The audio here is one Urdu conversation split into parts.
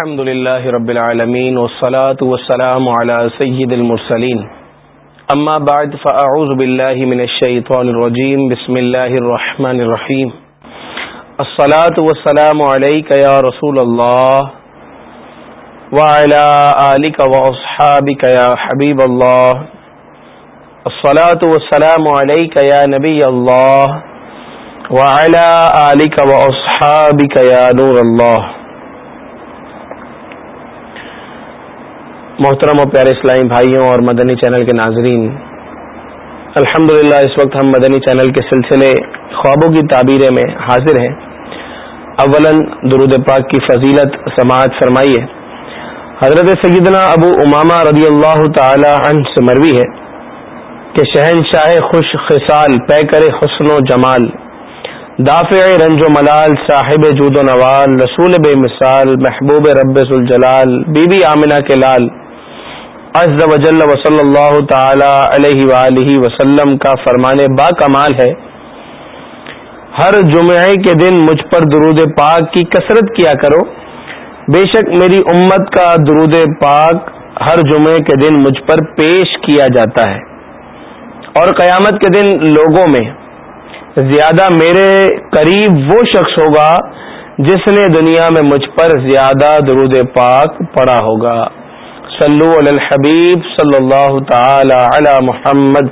الحمد لله رب العالمين والصلاة والسلام على سيد المرسلين أما بعد فأعوذ بالله من الشيطان الرجيم بسم الله الرحمن الرحيم الصلاة والسلام عليك يا رسول الله وعلى آلك وأصحابك يا حبيب الله الصلاة والسلام عليك يا نبي الله وعلى آلك وأصحابك يا نور الله محترم و پیارے اسلامی بھائیوں اور مدنی چینل کے ناظرین، الحمدللہ اس وقت ہم مدنی چینل کے سلسلے خوابوں کی تعبیریں میں حاضر ہیں۔ اولا درود پاک کی فضیلت سماعت فرمائیے۔ حضرت سیدنا ابو امامہ رضی اللہ تعالی عنہ سے مروی ہے کہ شہنشاہ خوش خصال پے کرے حسن و جمال، دافع رنج و ملال، صاحب جود و نوال، رسول بے مثال، محبوب رب الجلال بی بی آمنہ کے لال عز و جل و صلی اللہ تعالی علیہ وآلہ وسلم کا فرمان با کمال ہے۔ ہر جمعے کے دن مجھ پر درود پاک کی کثرت کیا کرو۔ بے شک میری امت کا درود پاک ہر جمعے کے دن مجھ پر پیش کیا جاتا ہے۔ اور قیامت کے دن لوگوں میں زیادہ میرے قریب وہ شخص ہوگا جس نے دنیا میں مجھ پر زیادہ درود پاک پڑا ہوگا۔ صلو علی الحبیب صلی اللہ تعالی علی محمد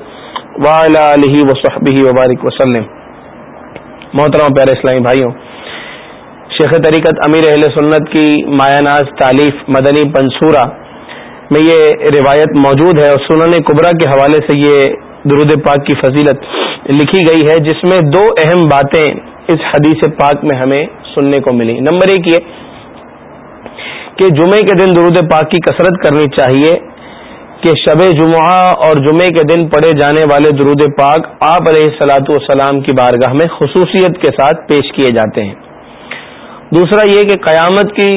وبارک وسلم محترم پیارے اسلامی بھائیوں، شیخ طریقت امیر اہل سنت کی مایا ناز تعلیف مدنی پنصورہ میں یہ روایت موجود ہے اور سنن قبرا کے حوالے سے یہ درود پاک کی فضیلت لکھی گئی ہے، جس میں دو اہم باتیں اس حدیث پاک میں ہمیں سننے کو ملی نمبر ایک یہ کہ جمعے کے دن درود پاک کی کثرت کرنی چاہیے کہ شب جمعہ اور جمعے کے دن پڑھے جانے والے درود پاک آپ علیہ السلاۃ والسلام کی بارگاہ میں خصوصیت کے ساتھ پیش کیے جاتے ہیں۔ دوسرا یہ کہ قیامت کی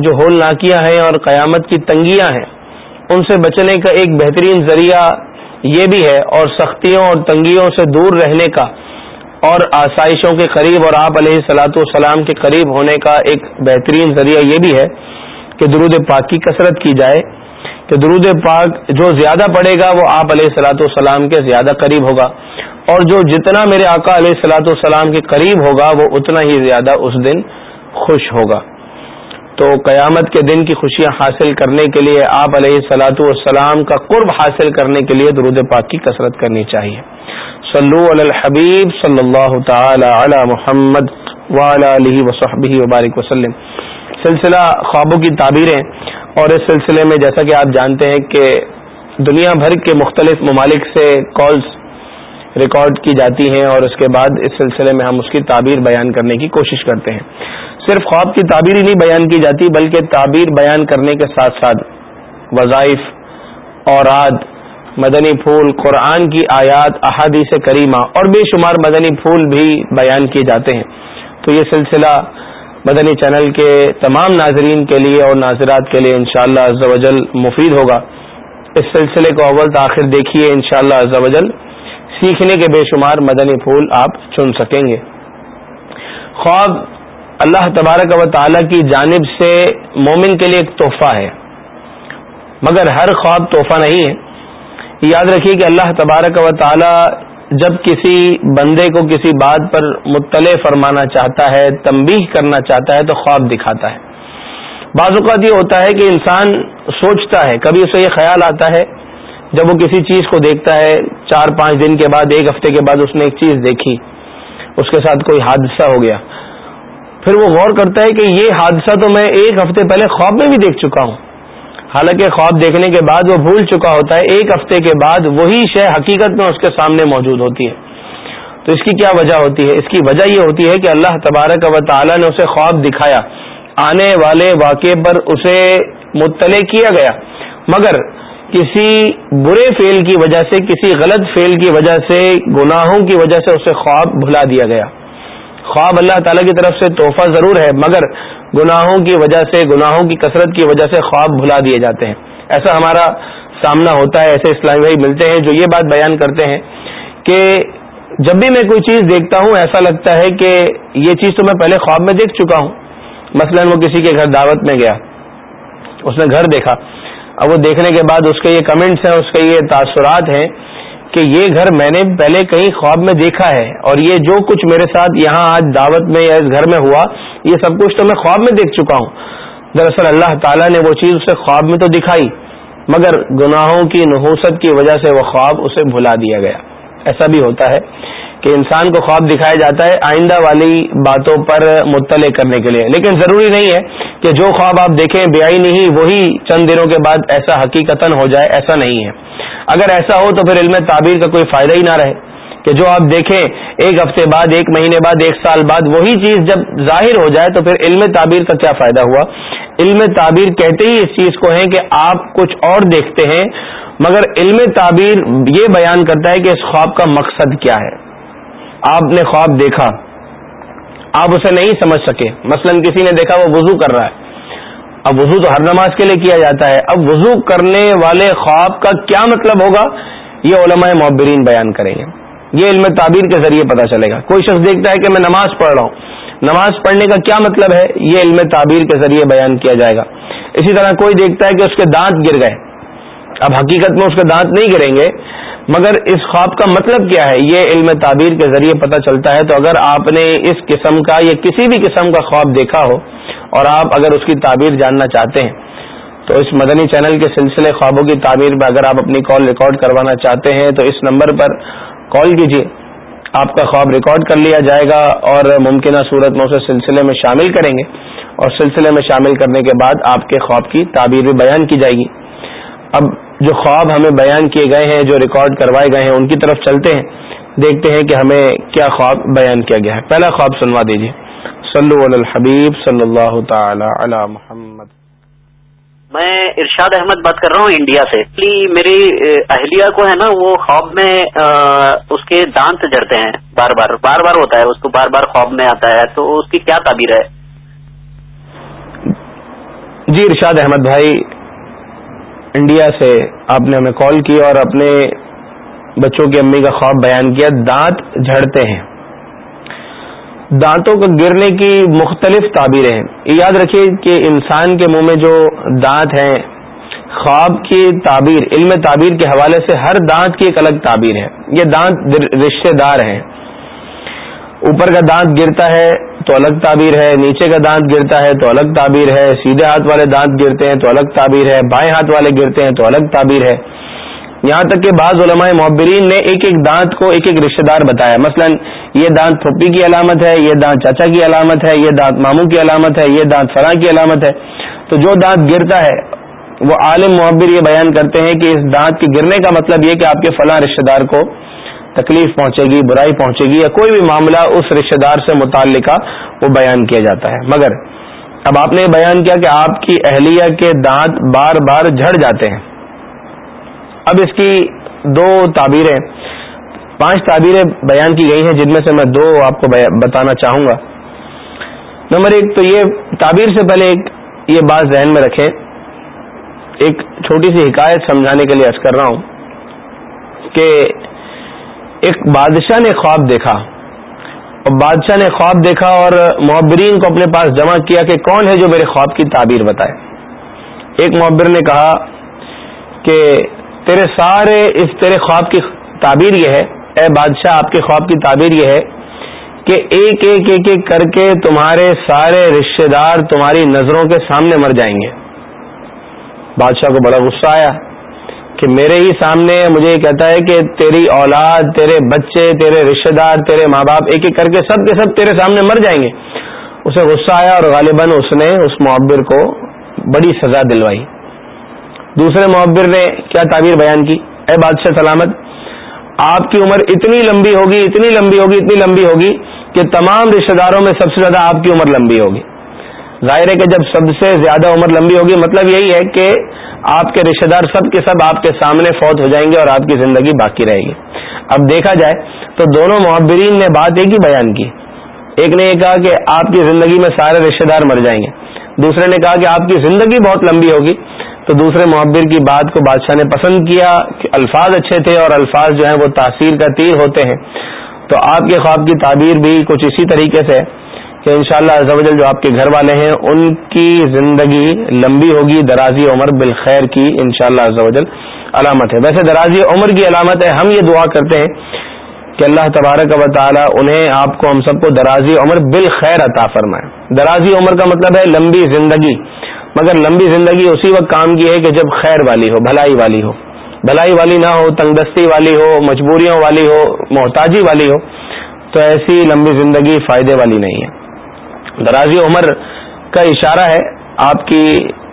جو ہول ناکیاں ہیں اور قیامت کی تنگیاں ہیں، ان سے بچنے کا ایک بہترین ذریعہ یہ بھی ہے اور سختیوں اور تنگیوں سے دور رہنے کا اور آسائشوں کے قریب اور آپ علیہ السلاۃ والسلام کے قریب ہونے کا ایک بہترین ذریعہ یہ بھی ہے کہ درود پاک کی کثرت کی جائے، کہ درود پاک جو زیادہ پڑے گا وہ آپ علیہ السلاۃ والسلام کے زیادہ قریب ہوگا، اور جو جتنا میرے آقا علیہ السلاۃ والسلام کے قریب ہوگا وہ اتنا ہی زیادہ اس دن خوش ہوگا۔ تو قیامت کے دن کی خوشیاں حاصل کرنے کے لیے آپ علیہ السلاۃ والسلام کا قرب حاصل کرنے کے لیے درود پاک کی کثرت کرنی چاہیے۔ صلو علی الحبیب صلی اللہ تعالی علی محمد علیہ وصحبہ وبارک وسلم۔ سلسلہ خوابوں کی تعبیریں اور اس سلسلے میں جیسا کہ آپ جانتے ہیں کہ دنیا بھر کے مختلف ممالک سے کالز ریکارڈ کی جاتی ہیں اور اس کے بعد اس سلسلے میں ہم اس کی تعبیر بیان کرنے کی کوشش کرتے ہیں۔ صرف خواب کی تعبیر ہی نہیں بیان کی جاتی، بلکہ تعبیر بیان کرنے کے ساتھ ساتھ وظائف، اوراد، مدنی پھول، قرآن کی آیات، احادیث کریمہ اور بے شمار مدنی پھول بھی بیان کیے جاتے ہیں۔ تو یہ سلسلہ مدنی چینل کے تمام ناظرین کے لیے اور ناظرات کے لیے انشاءاللہ شاء اللہ مفید ہوگا۔ اس سلسلے کو اول تاخیر دیکھیے انشاءاللہ شاء اللہ سیکھنے کے بے شمار مدنی پھول آپ چن سکیں گے۔ خواب اللہ تبارک و تعالی کی جانب سے مومن کے لیے ایک تحفہ ہے۔ مگر ہر خواب تحفہ نہیں ہے۔ یاد رکھیے کہ اللہ تبارک و تعالی جب کسی بندے کو کسی بات پر مطلع فرمانا چاہتا ہے، تنبیہ کرنا چاہتا ہے، تو خواب دکھاتا ہے۔ بعض اوقات یہ ہوتا ہے کہ انسان سوچتا ہے، کبھی اسے یہ خیال آتا ہے، جب وہ کسی چیز کو دیکھتا ہے، چار پانچ دن کے بعد، ایک ہفتے کے بعد اس نے ایک چیز دیکھی، اس کے ساتھ کوئی حادثہ ہو گیا۔ پھر وہ غور کرتا ہے کہ یہ حادثہ تو میں ایک ہفتے پہلے خواب میں بھی دیکھ چکا ہوں۔ حالانکہ خواب دیکھنے کے بعد وہ بھول چکا ہوتا ہے، ایک ہفتے کے بعد وہی شے حقیقت میں اس کے سامنے موجود ہوتی ہے۔ تو اس کی کیا وجہ ہوتی ہے؟ اس کی وجہ یہ ہوتی ہے کہ اللہ تبارک و تعالی نے اسے خواب دکھایا۔ آنے والے واقعے پر اسے مطلع کیا گیا۔ مگر کسی برے فیل کی وجہ سے، کسی غلط فیل کی وجہ سے، گناہوں کی وجہ سے اسے خواب بھلا دیا گیا۔ خواب اللہ تعالی کی طرف سے تحفہ ضرور ہے، مگر گناہوں کی وجہ سے، گناہوں کی کثرت کی وجہ سے خواب بھلا دیے جاتے ہیں۔ ایسا ہمارا سامنا ہوتا ہے، ایسے اسلامی بھائی ملتے ہیں جو یہ بات بیان کرتے ہیں کہ جب بھی میں کوئی چیز دیکھتا ہوں، ایسا لگتا ہے کہ یہ چیز تو میں پہلے خواب میں دیکھ چکا ہوں۔ مثلا وہ کسی کے گھر دعوت میں گیا، اس نے گھر دیکھا۔ اب وہ دیکھنے کے بعد اس کے یہ کمنٹس ہیں، اس کے یہ تاثرات ہیں۔ کہ یہ گھر میں نے پہلے کہیں خواب میں دیکھا ہے اور یہ جو کچھ میرے ساتھ یہاں آج دعوت میں یا اس گھر میں ہوا، یہ سب کچھ تو میں خواب میں دیکھ چکا ہوں۔ دراصل اللہ تعالیٰ نے وہ چیز اسے خواب میں تو دکھائی، مگر گناہوں کی نحوست کی وجہ سے وہ خواب اسے بھلا دیا گیا۔ ایسا بھی ہوتا ہے کہ انسان کو خواب دکھایا جاتا ہے آئندہ والی باتوں پر مطلع کرنے کے لیے۔ لیکن ضروری نہیں ہے کہ جو خواب آپ دیکھیں، بے آئی نہیں، وہی چند دنوں کے بعد ایسا حقیقت ہو جائے، ایسا نہیں ہے۔ اگر ایسا ہو تو پھر علم تعبیر کا کوئی فائدہ ہی نہ رہے کہ جو آپ دیکھیں ایک ہفتے بعد، ایک مہینے بعد، ایک سال بعد، وہی چیز جب ظاہر ہو جائے تو پھر علم تعبیر کا کیا فائدہ ہوا؟ علم تعبیر کہتے ہی اس چیز کو ہیں کہ آپ کچھ اور دیکھتے ہیں، مگر علم تعبیر یہ بیان کرتا ہے کہ اس خواب کا مقصد کیا ہے۔ آپ نے خواب دیکھا، آپ اسے نہیں سمجھ سکے۔ مثلا کسی نے دیکھا وہ وضو کر رہا ہے۔ اب وضو تو ہر نماز کے لیے کیا جاتا ہے۔ اب وضو کرنے والے خواب کا کیا مطلب ہوگا؟ یہ علماء معبرین بیان کریں گے۔ یہ علم تعبیر کے ذریعے پتا چلے گا۔ کوئی شخص دیکھتا ہے کہ میں نماز پڑھ رہا ہوں۔ نماز پڑھنے کا کیا مطلب ہے؟ یہ علم تعبیر کے ذریعے بیان کیا جائے گا۔ اسی طرح کوئی دیکھتا ہے کہ اس کے دانت گر گئے۔ اب حقیقت میں اس کے دانت نہیں گریں گے، مگر اس خواب کا مطلب کیا ہے؟ یہ علم تعبیر کے ذریعے پتہ چلتا ہے۔ تو اگر آپ نے اس قسم کا یا کسی بھی قسم کا خواب دیکھا ہو اور آپ اگر اس کی تعبیر جاننا چاہتے ہیں، تو اس مدنی چینل کے سلسلے خوابوں کی تعبیر میں اگر آپ اپنی کال ریکارڈ کروانا چاہتے ہیں، تو اس نمبر پر کال کیجیے آپ کا خواب ریکارڈ کر لیا جائے گا اور ممکنہ صورت میں اسے سلسلے میں شامل کریں گے۔ اور سلسلے میں شامل کرنے کے بعد آپ کے خواب کی تعبیر بھی بیان کی جائے گی۔ اب جو خواب ہمیں بیان کیے گئے ہیں، جو ریکارڈ کروائے گئے ہیں، ان کی طرف چلتے ہیں۔ دیکھتے ہیں کہ ہمیں کیا خواب بیان کیا گیا ہے۔ پہلا خواب سنوا دیجیے صلو علی الحبیب صلی اللہ تعالی علی محمد. میں ارشاد احمد بات کر رہا ہوں انڈیا سے. میری اہلیہ کو ہے نا وہ خواب میں اس کے دانت جڑتے ہیں بار بار بار بار ہوتا ہے اس کو بار بار خواب میں آتا ہے تو اس کی کیا تعبیر ہے؟ جی ارشاد احمد بھائی انڈیا سے آپ نے ہمیں کال کی اور اپنے بچوں کی امی کا خواب بیان کیا دانت جھڑتے ہیں۔ دانتوں کو گرنے کی مختلف تعبیریں ہیں۔ یاد رکھیے کہ انسان کے منہ میں جو دانت ہیں، خواب کی تعبیر، علم تعبیر کے حوالے سے ہر دانت کی ایک الگ تعبیر ہے۔ یہ دانت رشتے دار ہیں۔ اوپر کا دانت گرتا ہے تو الگ تعبیر ہے، نیچے کا دانت گرتا ہے تو الگ تعبیر ہے۔ سیدھے ہاتھ والے دانت گرتے ہیں تو الگ تعبیر ہے۔ بائیں ہاتھ والے گرتے ہیں تو الگ تعبیر ہے۔ یہاں تک کہ بعض علماء محبرین نے ایک ایک دانت کو ایک ایک رشتے دار بتایا۔ مثلا یہ دانت پھپھی کی علامت ہے، یہ دانت چاچا کی علامت ہے، یہ دانت ماموں کی علامت ہے، یہ دانت فلاں کی علامت ہے۔ تو جو دانت گرتا ہے، وہ عالم محبر یہ بیان کرتے ہیں کہ اس دانت کے گرنے کا مطلب یہ کہ آپ کے فلاں رشتے دار کو تکلیف پہنچے گی، برائی پہنچے گی یا کوئی بھی معاملہ اس رشتے دار سے متعلقہ وہ بیان کیا جاتا ہے۔ مگر اب آپ نے بیان کیا کہ آپ کی اہلیہ کے دانت بار بار جھڑ جاتے ہیں۔ اب اس کی دو تعبیریں، پانچ تعبیریں بیان کی گئی ہیں، جن میں سے میں دو آپ کو بتانا چاہوں گا۔ نمبر ایک تو یہ تعبیر سے پہلے ایک یہ بات ذہن میں رکھیں۔ ایک چھوٹی سی حکایت سمجھانے کے لیے عرض کر رہا ہوں کہ ایک بادشاہ نے خواب دیکھا۔ اور بادشاہ نے خواب دیکھا اور محبرین کو اپنے پاس جمع کیا کہ کون ہے جو میرے خواب کی تعبیر بتائے۔ ایک محبر نے کہا کہ تیرے سارے اس تیرے خواب کی تعبیر یہ ہے، اے بادشاہ، آپ کے خواب کی تعبیر یہ ہے کہ ایک ایک ایک ایک کر کے تمہارے سارے رشتے دار تمہاری نظروں کے سامنے مر جائیں گے۔ بادشاہ کو بڑا غصہ آیا کہ میرے ہی سامنے مجھے یہ کہتا ہے کہ تیری اولاد، تیرے بچے، تیرے رشتے دار، تیرے ماں باپ ایک ایک کر کے سب کے سب تیرے سامنے مر جائیں گے۔ اسے غصہ آیا اور غالباً اس نے اس معبر کو بڑی سزا دلوائی۔ دوسرے معبر نے کیا تعبیر بیان کی؟ اے بادشاہ سلامت، آپ کی عمر اتنی لمبی ہوگی، اتنی لمبی ہوگی، اتنی لمبی ہوگی کہ تمام رشتے داروں میں سب سے زیادہ آپ کی عمر لمبی ہوگی۔ ظاہر ہے کہ جب سب سے زیادہ عمر لمبی ہوگی مطلب یہی ہے کہ آپ کے رشتے دار سب کے سب آپ کے سامنے فوت ہو جائیں گے اور آپ کی زندگی باقی رہے گی۔ اب دیکھا جائے تو دونوں محبرین نے بات ایک ہی بیان کی۔ ایک نے یہ کہا کہ آپ کی زندگی میں سارے رشتے دار مر جائیں گے۔ دوسرے نے کہا کہ آپ کی زندگی بہت لمبی ہوگی۔ تو دوسرے محبر کی بات کو بادشاہ نے پسند کیا کہ الفاظ اچھے تھے اور الفاظ جو ہیں وہ تاثیر کا تیر ہوتے ہیں۔ تو آپ کے خواب کی تعبیر بھی کچھ اسی طریقے سے کہ انشاءاللہ شاء اللہ جو آپ کے گھر والے ہیں، ان کی زندگی لمبی ہوگی، درازی عمر بالخیر کی انشاءاللہ شاء اللہ علامت ہے۔ ویسے درازی عمر کی علامت ہے، ہم یہ دعا کرتے ہیں کہ اللہ تبارک و تعالی انہیں، آپ کو، ہم سب کو درازی عمر بالخیر عطا فرمائے۔ درازی عمر کا مطلب ہے لمبی زندگی۔ مگر لمبی زندگی اسی وقت کام کی ہے کہ جب خیر والی ہو، بھلائی والی ہو۔ بھلائی والی نہ ہو تنگ دستی والی ہو مجبوریوں والی ہو، محتاجی والی ہو، تو ایسی لمبی زندگی فائدے والی نہیں ہے۔ درازی عمر کا اشارہ ہے آپ کی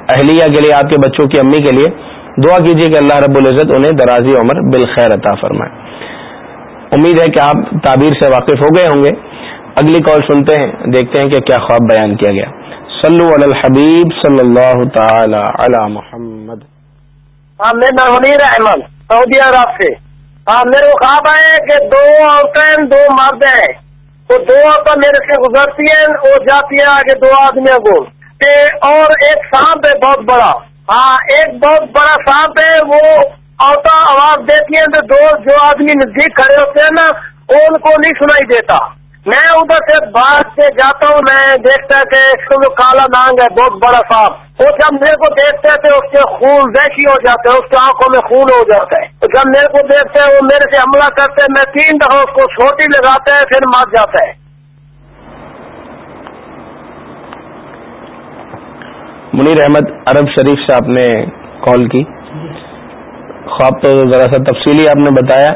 اہلیہ کے لیے، آپ کے بچوں کی امی کے لیے۔ دعا کیجیے کہ اللہ رب العزت انہیں درازی عمر بالخیر عطا فرمائے۔ امید ہے کہ آپ تعبیر سے واقف ہو گئے ہوں گے۔ اگلی کال سنتے ہیں، دیکھتے ہیں کہ کیا خواب بیان کیا گیا۔ صلو علی الحبیب صلی اللہ تعالی علی محمد. ہاں میں منیر احمد سعودی عرب سے۔ ہاں میرے کو خواب آئے کہ دو عورتیں، دو مرد ہیں۔ تو دو عورتیں میرے سے گزرتی ہیں، وہ جاتی ہیں آگے دو آدمیوں کو۔ اور ایک سانپ ہے، بہت بڑا۔ ہاں ایک بہت بڑا سانپ ہے، وہ عورتیں آواز دیتی ہیں تو دو جو آدمی نزدیک کھڑے ہوتے ہیں نا، ان کو نہیں سنائی دیتا۔ میں ادھر سے باہر سے جاتا ہوں، میں دیکھتا کہ کالا نانگ ہے، بہت بڑا صاحب وہ جب میرے کو دیکھتے تھے اس کے خون ویسی ہو جاتے ہیں، اس کی آنکھوں میں خون ہو جاتا ہے جب میرے کو دیکھتے ہیں، وہ میرے سے حملہ کرتے ہیں، میں تین دفعہ اس کو چھوٹی لگاتے ہیں، پھر مار جاتا ہے منیر احمد عرب شریف سے آپ نے کال کی۔ خواب تو ذرا سا تفصیلی آپ نے بتایا۔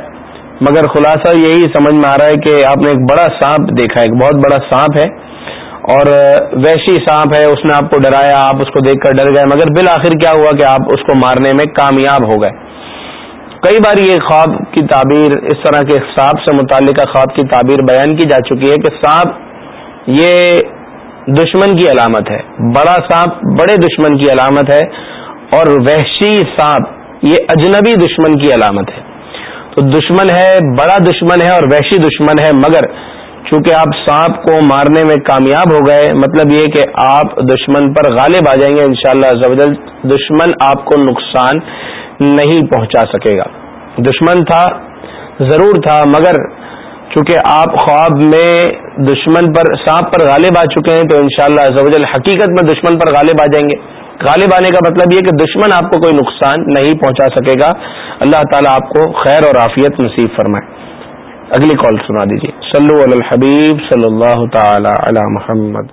مگر خلاصہ یہی سمجھ میں آ رہا ہے کہ آپ نے ایک بڑا سانپ دیکھا ایک بہت بڑا سانپ ہے اور ویشی سانپ ہے، اس نے آپ کو ڈرایا، آپ اس کو دیکھ کر ڈر گئے، مگر بالآخر کیا ہوا کہ آپ اس کو مارنے میں کامیاب ہو گئے۔ کئی بار یہ خواب کی تعبیر، اس طرح کے سانپ سے متعلقہ خواب کی تعبیر بیان کی جا چکی ہے کہ سانپ یہ دشمن کی علامت ہے۔ بڑا سانپ بڑے دشمن کی علامت ہے اور وحشی سانپ یہ اجنبی دشمن کی علامت ہے۔ تو دشمن ہے، بڑا دشمن ہے اور وحشی دشمن ہے، مگر چونکہ آپ سانپ کو مارنے میں کامیاب ہو گئے مطلب یہ کہ آپ دشمن پر غالب آ جائیں گے، انشاءاللہ شاء اللہ دشمن آپ کو نقصان نہیں پہنچا سکے گا۔ دشمن تھا، ضرور تھا، مگر چونکہ آپ خواب میں دشمن پر، سانپ پر غالب آ چکے ہیں، تو انشاءاللہ شاء اللہ حقیقت میں دشمن پر غالب آ جائیں گے۔ غالب آنے کا مطلب یہ کہ دشمن آپ کو کوئی نقصان نہیں پہنچا سکے گا۔ اللہ تعالیٰ آپ کو خیر اور عافیت نصیب فرمائے۔ اگلی کال سنا دیجیے صلو علی الحبیب صلی اللہ تعالی علی محمد۔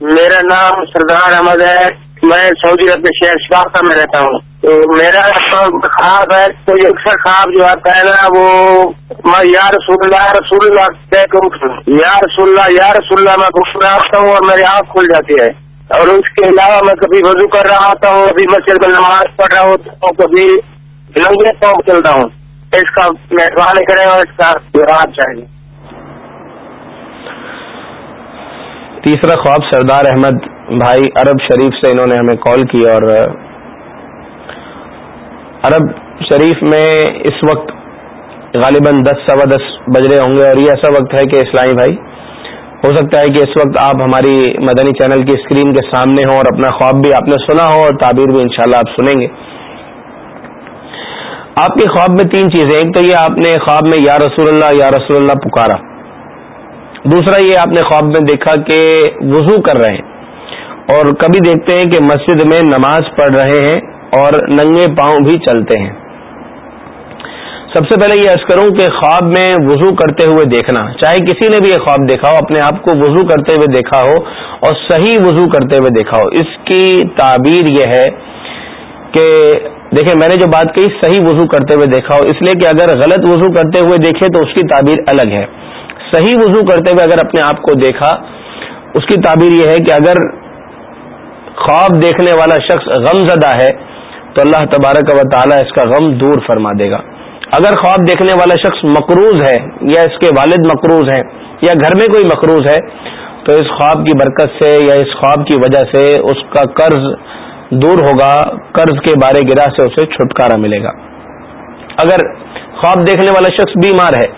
میرا نام سردار احمد ہے۔ میں سعودی عرب کے شہر شفاقہ میں رہتا ہوں۔ تو میرا خواب ہے، کوئی اکثر خواب جو آتا ہے نا، وہ میں یا رسول اللہ رسول اللہ یا رسول اللہ، یا رسول اللہ، میں گفت آتا ہوں اور میری آنکھ کھل جاتی ہے۔ اور اس کے علاوہ میں کبھی وضو کر رہا ہوتا ہوں کبھی مسجد میں نماز پڑھ رہا ہوتا ہوں کبھی لنگے پاؤں چلتا ہوں۔ اس کا مہربانی کریں اور اس کا جواب چاہیے۔ تیسرا خواب، سردار احمد بھائی عرب شریف سے انہوں نے ہمیں کال کی اور عرب شریف میں اس وقت غالباً دس سوا دس بج رہے ہوں گے اور یہ ایسا وقت ہے کہ اسلامی بھائی ہو سکتا ہے کہ اس وقت آپ ہماری مدنی چینل کی اسکرین کے سامنے ہوں اور اپنا خواب بھی آپ نے سنا ہو اور تعبیر بھی انشاءاللہ آپ سنیں گے۔ آپ کے خواب میں تین چیزیں، ایک تو یہ آپ نے خواب میں یا رسول اللہ یا رسول اللہ پکارا۔ دوسرا یہ آپ نے خواب میں دیکھا کہ وضو کر رہے ہیں اور کبھی دیکھتے ہیں کہ مسجد میں نماز پڑھ رہے ہیں اور ننگے پاؤں بھی چلتے ہیں۔ سب سے پہلے یہ عرض کروں کہ خواب میں وضو کرتے ہوئے دیکھنا، چاہے کسی نے بھی یہ خواب دیکھا ہو، اپنے آپ کو وضو کرتے ہوئے دیکھا ہو اور صحیح وضو کرتے ہوئے دیکھا ہو۔ اس کی تعبیر یہ ہے کہ دیکھیں، میں نے جو بات کہی، صحیح وضو کرتے ہوئے دیکھا ہو۔ اس لیے کہ اگر غلط وضو کرتے ہوئے دیکھے تو اس کی تعبیر الگ ہے۔ صحیح وضو کرتے ہوئے اگر اپنے آپ کو دیکھا، اس کی تعبیر یہ ہے کہ اگر خواب دیکھنے والا شخص غم زدہ ہے تو اللہ تبارک و تعالیٰ اس کا غم دور فرما دے گا۔ اگر خواب دیکھنے والا شخص مقروض ہے یا اس کے والد مقروض ہیں یا گھر میں کوئی مقروض ہے، تو اس خواب کی برکت سے یا اس خواب کی وجہ سے اس کا قرض دور ہوگا، قرض کے بارے گرا سے اسے چھٹکارا ملے گا۔ اگر خواب دیکھنے والا شخص بیمار ہے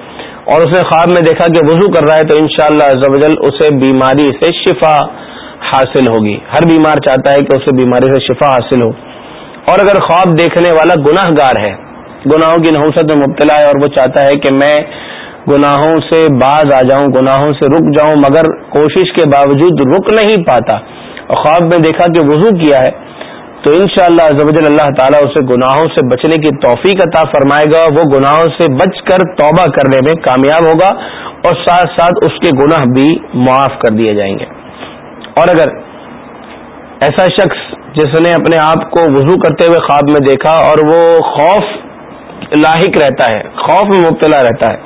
اور اس نے خواب میں دیکھا کہ وضو کر رہا ہے، تو انشاءاللہ شاء اللہ اسے بیماری سے شفا حاصل ہوگی۔ ہر بیمار چاہتا ہے کہ اسے بیماری سے شفا حاصل ہو۔ اور اگر خواب دیکھنے والا گناہ گار ہے گناہوں کی نحوست میں مبتلا ہے اور وہ چاہتا ہے کہ میں گناہوں سے باز آ جاؤں، گناہوں سے رک جاؤں، مگر کوشش کے باوجود رک نہیں پاتا۔ اور خواب میں دیکھا کہ وضو کیا ہے، تو ان شاء اللہ اللہ تعالیٰ اسے گناہوں سے بچنے کی توفیق عطا فرمائے گا۔ وہ گناہوں سے بچ کر توبہ کرنے میں کامیاب ہوگا اور ساتھ ساتھ اس کے گناہ بھی معاف کر دیے جائیں گے۔ اور اگر ایسا شخص جس نے اپنے آپ کو وضو کرتے ہوئے خواب میں دیکھا اور وہ خوف لاحق رہتا ہے، خوف میں مبتلا رہتا ہے،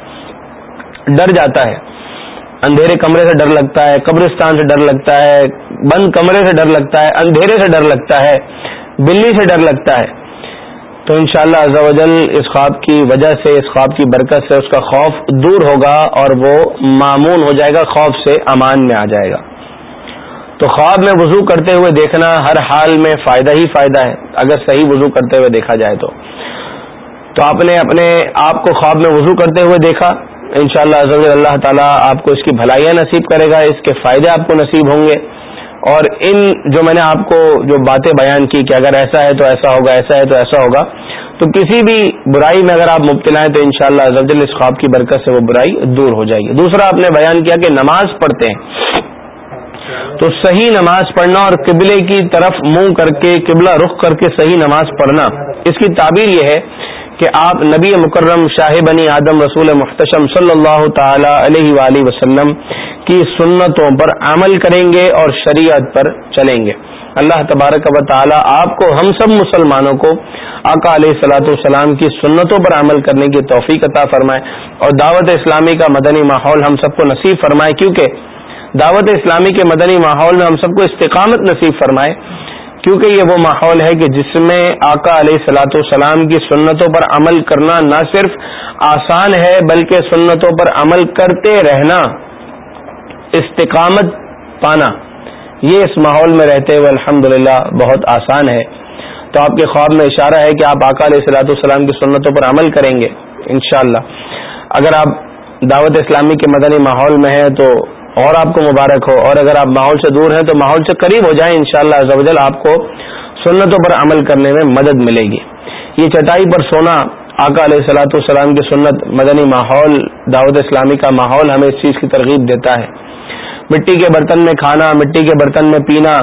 ڈر جاتا ہے۔ اندھیرے کمرے سے ڈر لگتا ہے، قبرستان سے ڈر لگتا ہے، بند کمرے سے ڈر لگتا ہے، اندھیرے سے ڈر لگتا ہے، بلی سے ڈر لگتا ہے۔ تو انشاءاللہ شاء اللہ اس خواب کی وجہ سے، اس خواب کی برکت سے اس کا خوف دور ہوگا اور وہ معمون ہو جائے گا، خوف سے امان میں آ جائے گا۔ تو خواب میں وضو کرتے ہوئے دیکھنا ہر حال میں فائدہ ہی فائدہ ہے، اگر صحیح وضو کرتے ہوئے دیکھا جائے تو۔ تو آپ نے اپنے آپ کو خواب میں وضو کرتے ہوئے دیکھا۔ ان شاء اللہ اللہ تعالیٰ آپ کو اس کی بھلائیاں نصیب کرے گا، اس کے فائدے آپ کو نصیب ہوں گے۔ اور ان جو میں نے آپ کو جو باتیں بیان کی کہ اگر ایسا ہے تو ایسا ہوگا، ایسا ہے تو ایسا ہوگا۔ تو کسی بھی برائی میں اگر آپ مبتلا ہیں تو انشاءاللہ شاء اللہ اس خواب کی برکت سے وہ برائی دور ہو جائے گی۔ دوسرا آپ نے بیان کیا کہ نماز پڑھتے ہیں۔ تو صحیح نماز پڑھنا اور قبلے کی طرف منہ کر کے، قبلہ رخ کر کے صحیح نماز پڑھنا۔ اس کی تعبیر یہ ہے کہ آپ نبی مکرم شاہ بنی آدم رسول محتشم صلی اللہ تعالی علیہ وآلہ وسلم کی سنتوں پر عمل کریں گے اور شریعت پر چلیں گے۔ اللہ تبارک و تعالی آپ کو ہم سب مسلمانوں کو آقا علیہ سلاۃ والسلام کی سنتوں پر عمل کرنے کی توفیق عطا فرمائے اور دعوت اسلامی کا مدنی ماحول ہم سب کو نصیب فرمائے، کیونکہ دعوت اسلامی کے مدنی ماحول میں ہم سب کو استقامت نصیب فرمائے۔ کیونکہ یہ وہ ماحول ہے کہ جس میں آقا علیہ سلاۃ والسلام کی سنتوں پر عمل کرنا نہ صرف آسان ہے بلکہ سنتوں پر عمل کرتے رہنا، استقامت پانا، یہ اس ماحول میں رہتے ہوئے الحمد بہت آسان ہے۔ تو آپ کے خواب میں اشارہ ہے کہ آپ آقا علیہ سلاۃ والسلام کی سنتوں پر عمل کریں گے انشاءاللہ۔ اگر آپ دعوت اسلامی کے مدنی ماحول میں ہیں تو اور آپ کو مبارک ہو اور اگر آپ ماحول سے دور ہیں تو ماحول سے قریب ہو جائیں انشاءاللہ شاء اللہ آپ کو سنتوں پر عمل کرنے میں مدد ملے گی۔ یہ چٹائی پر سونا آقا علیہ السلاۃ والسلام کی سنت مدنی ماحول، دعوت اسلامی کا ماحول ہمیں اس چیز کی ترغیب دیتا ہے۔ مٹی کے برتن میں کھانا، مٹی کے برتن میں پینا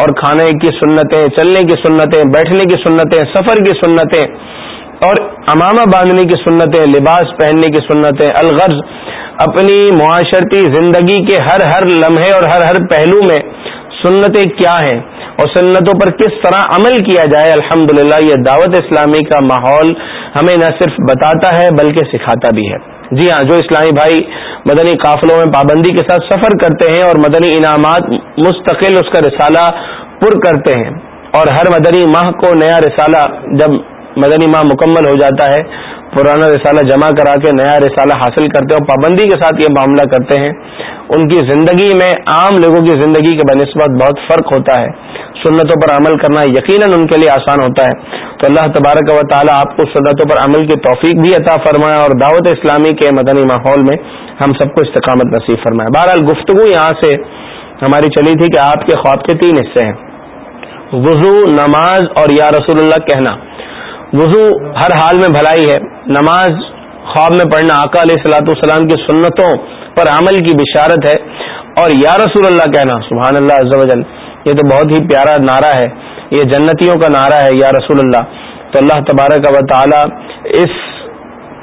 اور کھانے کی سنتیں، چلنے کی سنتیں، بیٹھنے کی سنتیں، سفر کی سنتیں اور امامہ باندھنے کی سنتیں، لباس پہننے کی سنتیں، الغرض اپنی معاشرتی زندگی کے ہر ہر لمحے اور ہر ہر پہلو میں سنتیں کیا ہیں اور سنتوں پر کس طرح عمل کیا جائے الحمد یہ دعوت اسلامی کا ماحول ہمیں نہ صرف بتاتا ہے، بلکہ سکھاتا بھی ہے۔ جی ہاں جو اسلامی بھائی مدنی قافلوں میں پابندی کے ساتھ سفر کرتے ہیں اور مدنی انعامات مستقل اس کا رسالہ پر کرتے ہیں اور ہر مدنی ماہ کو نیا رسالہ جب مدنی ماہ مکمل ہو جاتا ہے پرانا رسالہ جمع کرا کے نیا رسالہ حاصل کرتے ہیں اور پابندی کے ساتھ یہ معاملہ کرتے ہیں۔ ان کی زندگی میں عام لوگوں کی زندگی کے بنسبت بہت فرق ہوتا ہے۔ سنتوں پر عمل کرنا یقیناً ان کے لیے آسان ہوتا ہے۔ تو اللہ تبارک و تعالیٰ آپ کو سنتوں پر عمل کی توفیق بھی عطا فرمائے اور دعوت اسلامی کے مدنی ماحول میں ہم سب کو استقامت نصیب فرمائے۔ بہرحال گفتگو یہاں سے ہماری چلی تھی کہ آپ کے خواب کے تین حصے ہیں۔ وضو، نماز اور یا رسول اللہ کہنا۔ وضو ہر حال میں بھلائی ہے۔ نماز خواب میں پڑھنا آقا علیہ السلاۃ والسلام کی سنتوں پر عمل کی بشارت ہے۔ اور یا رسول اللہ کہنا، سبحان اللہ عز و جل یہ تو بہت ہی پیارا نعرہ ہے۔ یہ جنتیوں کا نعرہ ہے، یا رسول اللہ۔ تو اللہ تبارک و تعالی اس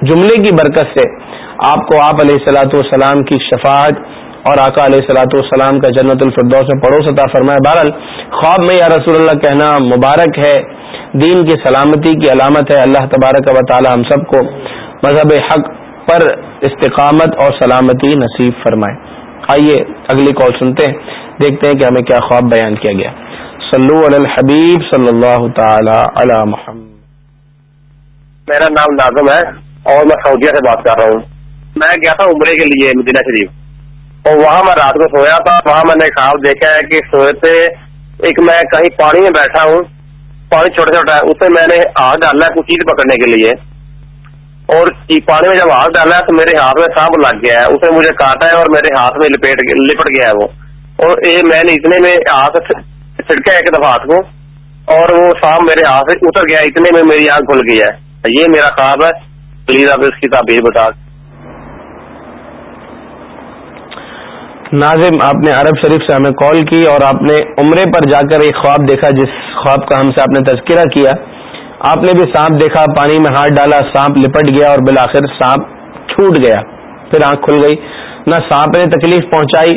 جملے کی برکت سے آپ کو آپ علیہ السلاۃ والسلام کی شفاعت اور آقا علیہ السلاۃ والسلام کا جنت الفردوس میں پڑوس عطا فرمائے۔ بہرحال، خواب میں یا رسول اللہ کہنا مبارک ہے۔ دین کی سلامتی کی علامت ہے۔ اللہ تبارک و تعالی ہم سب کو مذہب حق پر استقامت اور سلامتی نصیب فرمائے۔ آئیے اگلی کال سنتے ہیں، دیکھتے ہیں کہ ہمیں کیا خواب بیان کیا گیا۔ صلو علی الحبیب صلی اللہ تعالی علی محمد۔ میرا نام ناظم ہے اور میں سعودیہ سے بات کر رہا ہوں۔ میں گیا تھا عمرے کے لیے مدینہ شریف۔ اور وہاں میں رات کو سویا تھا، وہاں میں نے خواب دیکھا ہے کہ سوئے ایک میں کہیں پانی میں بیٹھا ہوں پانی چھوٹا چھوٹا ہے اس میں میں نے ہاتھ ڈالا ہے کچھ چیز پکڑنے کے لیے اور پانی میں جب ہاتھ ڈالا ہے تو میرے ہاتھ میں سانپ لگ گیا ہے اس نے مجھے کاٹا ہے اور میرے ہاتھ میں لپیٹ لپٹ گیا ہے وہ اور یہ میں نے اتنے میں ہاتھ چھڑکا ایک دفعہ ہاتھ کو اور وہ سانپ میرے ہاتھ سے اتر گیا اتنے میں میری آنکھ کھل گئی ہے یہ میرا خواب ہے پلیز آپ اس کی تعبیر بتا ناظم، آپ نے عرب شریف سے ہمیں کال کی اور آپ نے عمرے پر جا کر ایک خواب دیکھا، جس خواب کا ہم سے آپ نے تذکرہ کیا۔ آپ نے بھی سانپ دیکھا، پانی میں ہاتھ ڈالا، سانپ لپٹ گیا اور بالآخر سانپ چھوٹ گیا۔ پھر آنکھ کھل گئی۔ نہ سانپ نے تکلیف پہنچائی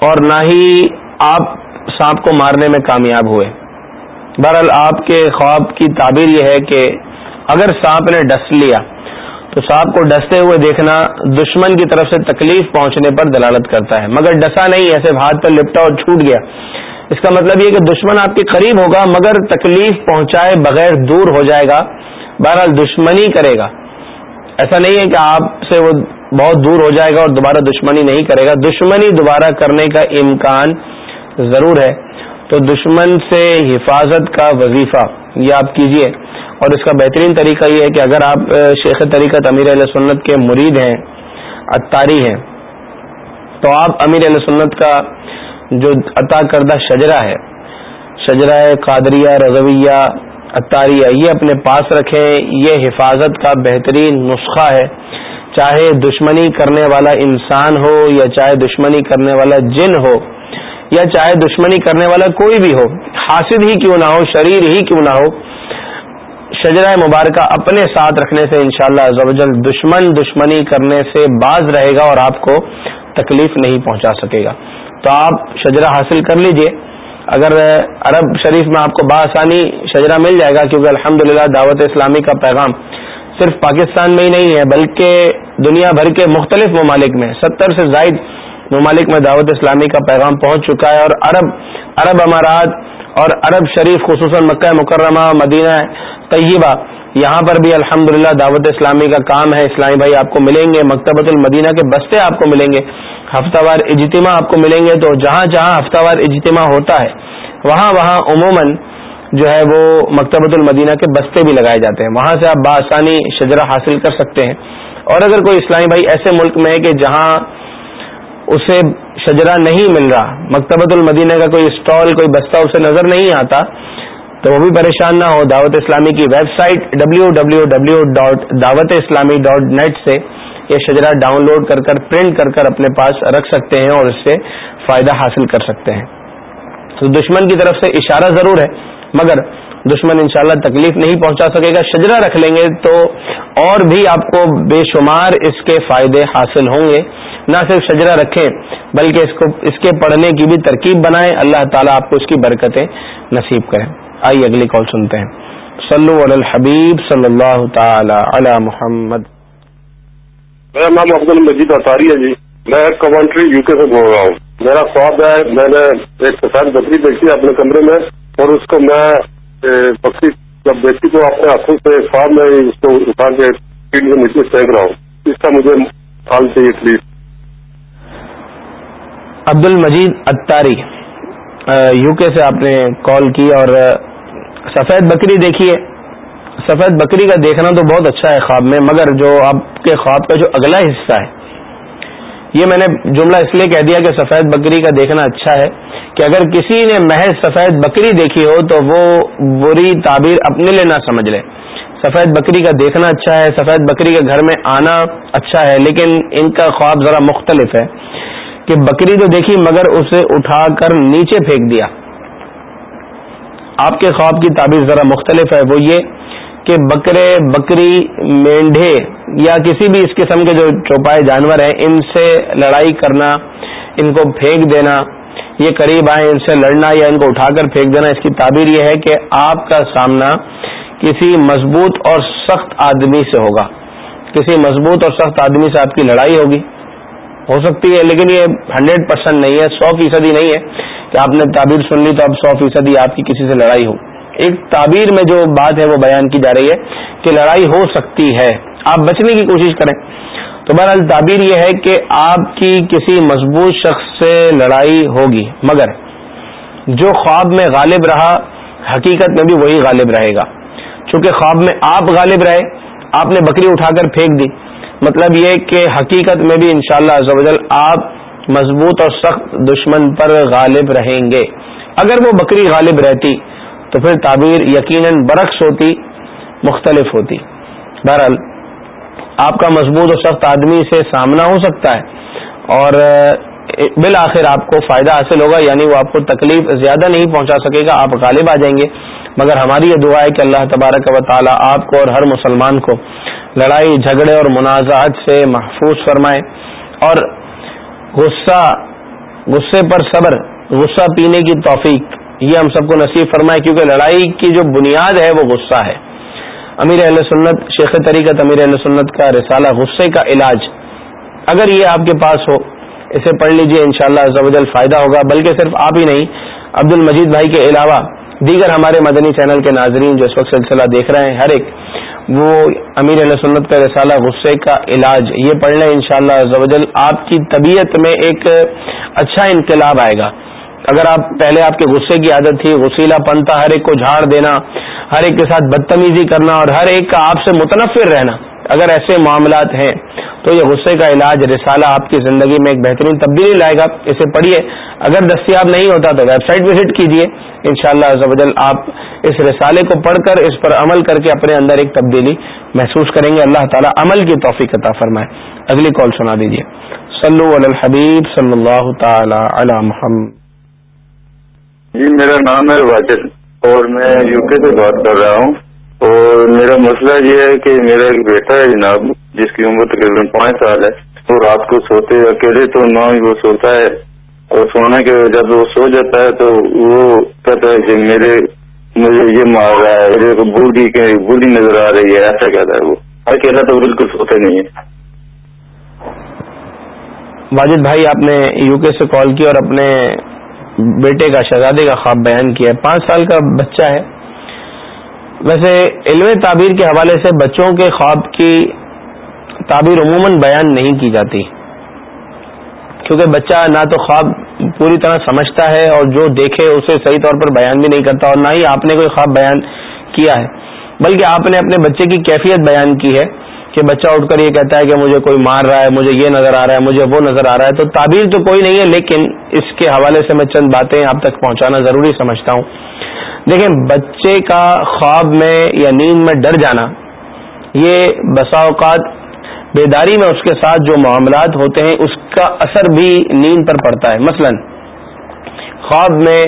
اور نہ ہی آپ سانپ کو مارنے میں کامیاب ہوئے۔ بہرحال آپ کے خواب کی تعبیر یہ ہے کہ اگر سانپ نے ڈس لیا تو سانپ کو ڈستے ہوئے دیکھنا دشمن کی طرف سے تکلیف پہنچنے پر دلالت کرتا ہے۔ مگر ڈسا نہیں، ایسے ہاتھ پر لپٹا اور چھوٹ گیا۔ اس کا مطلب یہ کہ دشمن آپ کے قریب ہوگا، مگر تکلیف پہنچائے بغیر دور ہو جائے گا۔ بہرحال دشمنی کرے گا۔ ایسا نہیں ہے کہ آپ سے وہ بہت دور ہو جائے گا اور دوبارہ دشمنی نہیں کرے گا۔ دشمنی دوبارہ کرنے کا امکان ضرور ہے۔ تو دشمن سے حفاظت کا وظیفہ یہ آپ کیجیے۔ اور اس کا بہترین طریقہ یہ ہے کہ اگر آپ شیخ طریقت امیر علیہ سنت کے مرید ہیں اتاری ہیں، تو آپ امیر علیہ سنت کا جو عطا کردہ شجرا ہے شجرا قادریہ، رضویہ اتاریہ یہ اپنے پاس رکھیں، یہ حفاظت کا بہترین نسخہ ہے۔ چاہے دشمنی کرنے والا انسان ہو یا چاہے دشمنی کرنے والا جن ہو یا چاہے دشمنی کرنے والا کوئی بھی ہو، حاصل ہی کیوں نہ ہو، شریر ہی کیوں نہ ہو شجرہ مبارکہ اپنے ساتھ رکھنے سے انشاءاللہ شاء اللہ دشمن دشمنی کرنے سے باز رہے گا اور آپ کو تکلیف نہیں پہنچا سکے گا۔ تو آپ شجرہ حاصل کر لیجیے۔ اگر عرب شریف میں آپ کو بآسانی شجرہ مل جائے گا کیونکہ الحمد دعوت اسلامی کا پیغام صرف پاکستان میں ہی نہیں ہے، بلکہ دنیا بھر کے مختلف ممالک میں، ستر سے زائد ممالک میں دعوت اسلامی کا پیغام پہنچ چکا ہے اور عرب عرب امارات اور عرب شریف خصوصاً مکہ مکرمہ، مدینہ طیبہ، یہاں پر بھی الحمد دعوت اسلامی کا کام ہے۔ اسلامی بھائی آپ کو ملیں گے، مکتبۃ المدینہ کے بستے آپ کو ملیں گے۔ ہفتہ وار اجتماع آپ کو ملیں گے۔ تو جہاں جہاں ہفتہ وار اجتماع ہوتا ہے، وہاں وہاں عموماً جو ہے وہ مکتبۃ المدینہ کے بستے بھی لگائے جاتے ہیں۔ وہاں سے آپ بآسانی شجرہ حاصل کر سکتے ہیں۔ اور اگر کوئی اسلامی بھائی ایسے ملک میں ہے کہ جہاں اسے شجرا نہیں مل رہا۔ مکتبۃ المدینہ کا کوئی اسٹال کوئی بستہ اسے نظر نہیں آتا۔ تو وہ بھی پریشان نہ ہو۔ دعوت اسلامی کی website W W W dot Dawat Islami dot net سے یہ شجرا ڈاؤن لوڈ کر کر پرنٹ کر کر اپنے پاس رکھ سکتے ہیں اور اس سے فائدہ حاصل کر سکتے ہیں۔ تو دشمن کی طرف سے اشارہ ضرور ہے، مگر دشمن انشاءاللہ تکلیف نہیں پہنچا سکے گا شجرا رکھ لیں گے تو اور بھی آپ کو بے شمار اس کے فائدے حاصل ہوں گے۔ نہ صرف شجرا رکھیں، بلکہ اس کو، اس کے پڑھنے کی بھی ترکیب بنائیں۔ اللہ تعالیٰ آپ کو اس کی برکتیں نصیب کریں۔ آئیے اگلی کال سنتے ہیں۔ صلو علی الحبیب صلی اللہ تعالی علی محمد۔ میرا نام عبد المجید اطاری ہے جی۔ میں کمنٹری یو کے سے بول رہا ہوں۔ میرا خواب ہے، میں نے ایک سفید بکری دیکھی اپنے کمرے میں اور اس کو میں بکری جب دیکھی تو اپنے ہاتھوں سے خواب میں اس کو اٹھا کے پیڑ کے نیچے پھینک رہا ہوں، اس کا مجھے حال چاہیے please Abdul Majeed Attari you کے سے آپ نے کال کی اور سفید بکری دیکھی ہے سفید بکری کا دیکھنا تو بہت اچھا ہے خواب میں، مگر جو آپ کے خواب کا جو اگلا حصہ ہے، یہ میں نے جملہ اس لیے کہہ دیا کہ سفید بکری کا دیکھنا اچھا ہے۔ کہ اگر کسی نے محض سفید بکری دیکھی ہو تو وہ بری تعبیر اپنے لیے نہ سمجھ لے۔ سفید بکری کا دیکھنا اچھا ہے، سفید بکری کے گھر میں آنا اچھا ہے، لیکن ان کا خواب ذرا مختلف ہے کہ بکری تو دیکھی مگر اسے اٹھا کر نیچے پھینک دیا۔ آپ کے خواب کی تعبیر ذرا مختلف ہے، وہ یہ کہ بکرے، بکری، مینڈھے یا کسی بھی اس قسم کے جو چوپائے جانور ہیں، ان سے لڑائی کرنا، ان کو پھینک دینا یہ قریب آئے ان سے لڑنا یا ان کو اٹھا کر پھینک دینا، اس کی تعبیر یہ ہے کہ آپ کا سامنا کسی مضبوط اور سخت آدمی سے ہوگا۔ کسی مضبوط اور سخت آدمی سے آپ کی لڑائی ہوگی۔ ہو سکتی ہے، لیکن یہ ہنڈریڈ پرسینٹ نہیں ہے، سو فیصدی نہیں ہے کہ آپ نے تعبیر سن لی تو اب سو فیصدی آپ کی کسی سے لڑائی ہو۔ ایک تعبیر میں جو بات ہے وہ بیان کی جا رہی ہے کہ لڑائی ہو سکتی ہے۔ آپ بچنے کی کوشش کریں۔ تو بہرحال تعبیر یہ ہے کہ آپ کی کسی مضبوط شخص سے لڑائی ہوگی، مگر جو خواب میں غالب رہا، حقیقت میں بھی وہی غالب رہے گا۔ چونکہ خواب میں آپ غالب رہے، آپ نے بکری اٹھا کر پھینک دی۔ مطلب یہ کہ حقیقت میں بھی انشاءاللہ شاء اللہ آپ مضبوط اور سخت دشمن پر غالب رہیں گے۔ اگر وہ بکری غالب رہتی، تو پھر تعبیر یقیناً برعکس ہوتی، مختلف ہوتی۔ بہرحال آپ کا مضبوط اور سخت آدمی سے سامنا ہو سکتا ہے اور بالآخر آپ کو فائدہ حاصل ہوگا یعنی وہ آپ کو تکلیف زیادہ نہیں پہنچا سکے گا، آپ غالب آ جائیں گے۔ مگر ہماری یہ دعا ہے کہ اللہ تبارک و تعالی آپ کو اور ہر مسلمان کو لڑائی، جھگڑے اور منازعات سے محفوظ فرمائے۔ اور غصہ، غصے پر صبر، غصہ پینے کی توفیق، یہ ہم سب کو نصیب فرمائے، کیونکہ لڑائی کی جو بنیاد ہے وہ غصہ ہے۔ امیر اہل سنت، شیخ طریقت امیر اہل سنت کا رسالہ غصے کا علاج اگر یہ آپ کے پاس ہو، اسے پڑھ لیجیے، انشاءاللہ شاء اللہ فائدہ ہوگا۔ بلکہ صرف آپ ہی نہیں عبد المجید بھائی کے علاوہ دیگر ہمارے مدنی چینل کے ناظرین جو اس وقت سلسلہ دیکھ رہے ہیں، ہر ایک، وہ امیر علیہ سنت کا رسالہ غصے کا علاج، یہ پڑھ لیں ان شاء اللہ آپ کی طبیعت میں ایک اچھا انقلاب آئے گا۔ اگر آپ پہلے آپ کے غصے کی عادت تھی غسیلا پنتا ہر ایک کو جھاڑ دینا، ہر ایک کے ساتھ بدتمیزی کرنا اور ہر ایک کا آپ سے متنفر رہنا، اگر ایسے معاملات ہیں تو یہ غصے کا علاج رسالہ آپ کی زندگی میں ایک بہترین تبدیلی لائے گا۔ اسے پڑھیے۔ اگر دستیاب نہیں ہوتا تو ویب سائٹ وزٹ کیجیے۔ ان شاء اللہ آپ اس رسالے کو پڑھ کر، اس پر عمل کر کے اپنے اندر ایک تبدیلی محسوس کریں گے۔ اللہ تعالیٰ عمل کی توفیق عطا فرمائے۔ اگلی کال سنا دیجیے۔ صلو علی الحبیب صلی اللہ تعالی علی محمد۔ جی میرا نام ہے واجد اور میں یو کے سے بات کر رہا ہوں۔ اور میرا مسئلہ یہ ہے کہ میرا ایک بیٹا ہے جناب، جس کی عمر تقریباً پانچ سال ہے۔ وہ رات کو سوتے اکیلے تو نہ ہی وہ سوتا ہے۔ اور سونے کے جب وہ سو جاتا ہے تو وہ کہتا ہے کہ میرے، مجھے یہ مار رہا ہے، میرے بوڑھی کے بوڑھی نظر آ رہی ہے، ایسا کہتا ہے وہ۔ اکیلا تو بالکل سوتے نہیں ہے۔ واجد بھائی، آپ نے یو کے سے کال کی اور اپنے بیٹے کا شہزادے کا خواب بیان کیا ہے۔ پانچ سال کا بچہ ہے۔ ویسے علم تعبیر کے حوالے سے بچوں کے خواب کی تعبیر عموماً بیان نہیں کی جاتی۔ کیونکہ بچہ نہ تو خواب پوری طرح سمجھتا ہے اور جو دیکھے اسے صحیح طور پر بیان بھی نہیں کرتا اور نہ ہی آپ نے کوئی خواب بیان کیا ہے۔ بلکہ آپ نے اپنے بچے کی کیفیت بیان کی ہے۔ کہ بچہ اٹھ کر یہ کہتا ہے کہ مجھے کوئی مار رہا ہے، مجھے یہ نظر آ رہا ہے، مجھے وہ نظر آ رہا ہے۔ تو تعبیر تو کوئی نہیں ہے، لیکن اس کے حوالے سے میں چند باتیں آپ تک پہنچانا ضروری سمجھتا ہوں۔ دیکھیں، بچے کا خواب میں یا نیند میں ڈر جانا، یہ بسا اوقات بیداری میں اس کے ساتھ جو معاملات ہوتے ہیں، اس کا اثر بھی نیند پر پڑتا ہے۔ مثلا، خواب میں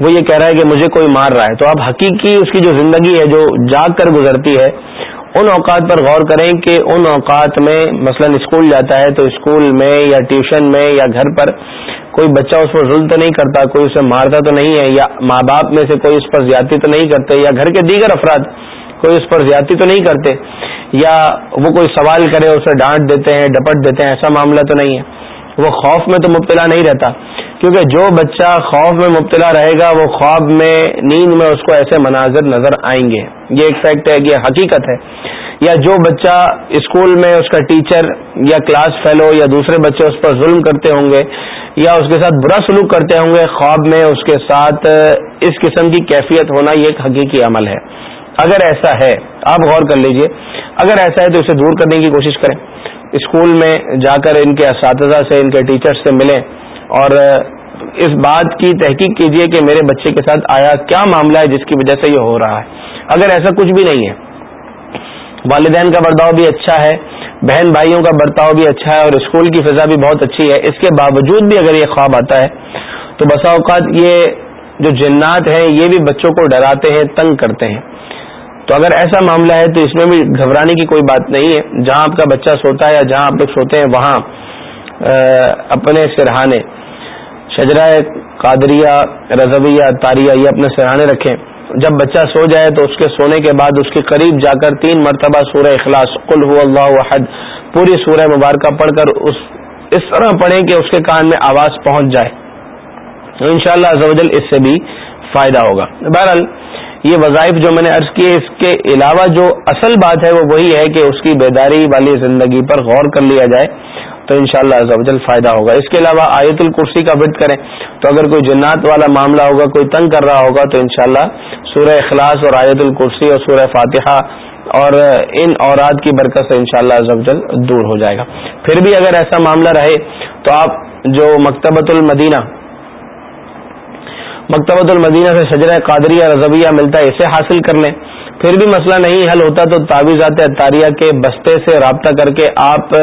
وہ یہ کہہ رہا ہے کہ مجھے کوئی مار رہا ہے۔ تو اب حقیقی اس کی جو زندگی ہے، جو جاگ کر گزرتی ہے ان اوقات پر غور کریں کہ ان اوقات میں مثلا اسکول جاتا ہے تو اسکول میں یا ٹیوشن میں یا گھر پر کوئی بچہ اس پر ظلم تو نہیں کرتا، کوئی اسے مارتا تو نہیں ہے، یا ماں باپ میں سے کوئی اس پر زیادتی تو نہیں کرتے، یا گھر کے دیگر افراد کوئی اس پر زیادتی تو نہیں کرتے، یا وہ کوئی سوال کرے، اسے ڈانٹ دیتے ہیں، ڈپٹ دیتے ہیں، ایسا معاملہ تو نہیں ہے۔ وہ خوف میں تو مبتلا نہیں رہتا۔ کیونکہ جو بچہ خوف میں مبتلا رہے گا، وہ خواب میں، نیند میں اس کو ایسے مناظر نظر آئیں گے۔ یہ ایک فیکٹ ہے، یہ حقیقت ہے۔ یا جو بچہ اسکول میں اس کا ٹیچر یا کلاس فیلو یا دوسرے بچے اس پر ظلم کرتے ہوں گے یا اس کے ساتھ برا سلوک کرتے ہوں گے، خواب میں اس کے ساتھ اس قسم کی کیفیت ہونا یہ ایک حقیقی عمل ہے۔ اگر ایسا ہے، آپ غور کر لیجیے۔ اگر ایسا ہے تو اسے دور کرنے کی کوشش کریں۔ اسکول میں جا کر ان کے اساتذہ سے، ان کے ٹیچر سے ملیں۔ اور اس بات کی تحقیق کیجیے کہ میرے بچے کے ساتھ آیا کیا معاملہ ہے جس کی وجہ سے یہ ہو رہا ہے۔ اگر ایسا کچھ بھی نہیں ہے، والدین کا برتاؤ بھی اچھا ہے، بہن بھائیوں کا برتاؤ بھی اچھا ہے اور اسکول کی فضا بھی بہت اچھی ہے، اس کے باوجود بھی اگر یہ خواب آتا ہے، تو بسا اوقات یہ جو جنات ہیں، یہ بھی بچوں کو ڈراتے ہیں، تنگ کرتے ہیں۔ تو اگر ایسا معاملہ ہے، تو اس میں بھی گھبرانے کی کوئی بات نہیں ہے۔ جہاں آپ کا بچہ سوتا ہے یا جہاں آپ لوگ سوتے ہیں، وہاں اپنے سرہانے۔ شجرا قادریہ، رضویہ، تاریہ، یہ اپنے سرہانے رکھیں۔ جب بچہ سو جائے تو اس کے سونے کے بعد اس کے قریب جا کر تین مرتبہ سورہ اخلاص، قل هو اللہ وحد پوری سورہ مبارکہ پڑھ کر اس اس طرح پڑھیں کہ اس کے کان میں آواز پہنچ جائے۔ ان شاء اللہ اس سے بھی فائدہ ہوگا۔ بہرحال، یہ وظائف جو میں نے عرض کیے، اس کے علاوہ جو اصل بات ہے، وہ وہی ہے کہ اس کی بیداری والی زندگی پر غور کر لیا جائے۔ تو انشاءاللہ شاء اللہ فائدہ ہوگا۔ اس کے علاوہ آیت الکرسی کا ورد کریں تو اگر کوئی جنات والا معاملہ ہوگا، کوئی تنگ کر رہا ہوگا، تو انشاءاللہ سورہ اخلاص اور آیت الکرسی اور سورہ فاتحہ اور ان اوراد کی برکت سے انشاءاللہ شاء دور ہو جائے گا۔ پھر بھی اگر ایسا معاملہ رہے تو آپ جو مکتبۃ المدینہ مکتبۃ المدینہ سے شجرہ قادریہ، رضویہ ملتا ہے، اسے حاصل کر لیں۔ پھر بھی مسئلہ نہیں حل ہوتا تو تعویذات اطاریہ کے بستے سے رابطہ کر کے آپ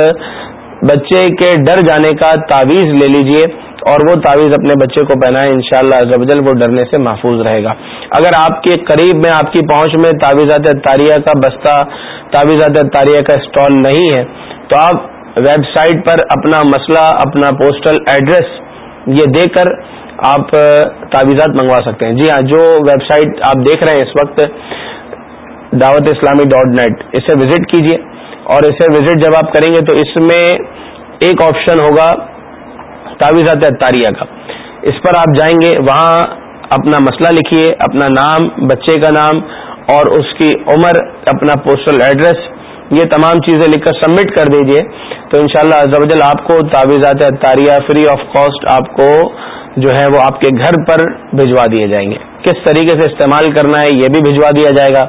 بچے کے ڈر جانے کا تعویذ لے لیجیے اور وہ تعویذ اپنے بچے کو پہنائے ان شاء اللہ وہ ڈرنے سے محفوظ رہے گا۔ اگر آپ کے قریب میں، آپ کی پہنچ میں تعویذات تاریہ کا بستہ، تعویذات تاریہ کا اسٹال نہیں ہے، تو آپ ویب سائٹ پر اپنا مسئلہ، اپنا پوسٹل ایڈریس یہ دے کر آپ تعویذات منگوا سکتے ہیں۔ جی ہاں جو ویب سائٹ آپ دیکھ رہے ہیں اس وقت، دعوت اسلامی ڈاٹ نیٹ، اسے وزٹ کیجیے اور اسے وزٹ جب آپ کریں گے تو اس میں ایک آپشن ہوگا تعویذات تاریہ کا۔ اس پر آپ جائیں گے، وہاں اپنا مسئلہ لکھیے، اپنا نام، بچے کا نام اور اس کی عمر، اپنا پوسٹل ایڈریس یہ تمام چیزیں لکھ کر سبمٹ کر دیجیے۔ تو انشاءاللہ شاء اللہ آپ کو تعویذات تاریہ فری آف کاسٹ آپ کو جو ہے وہ آپ کے گھر پر بھجوا دیے جائیں گے۔ کس طریقے سے استعمال کرنا ہے یہ بھی بھجوا دیا جائے گا۔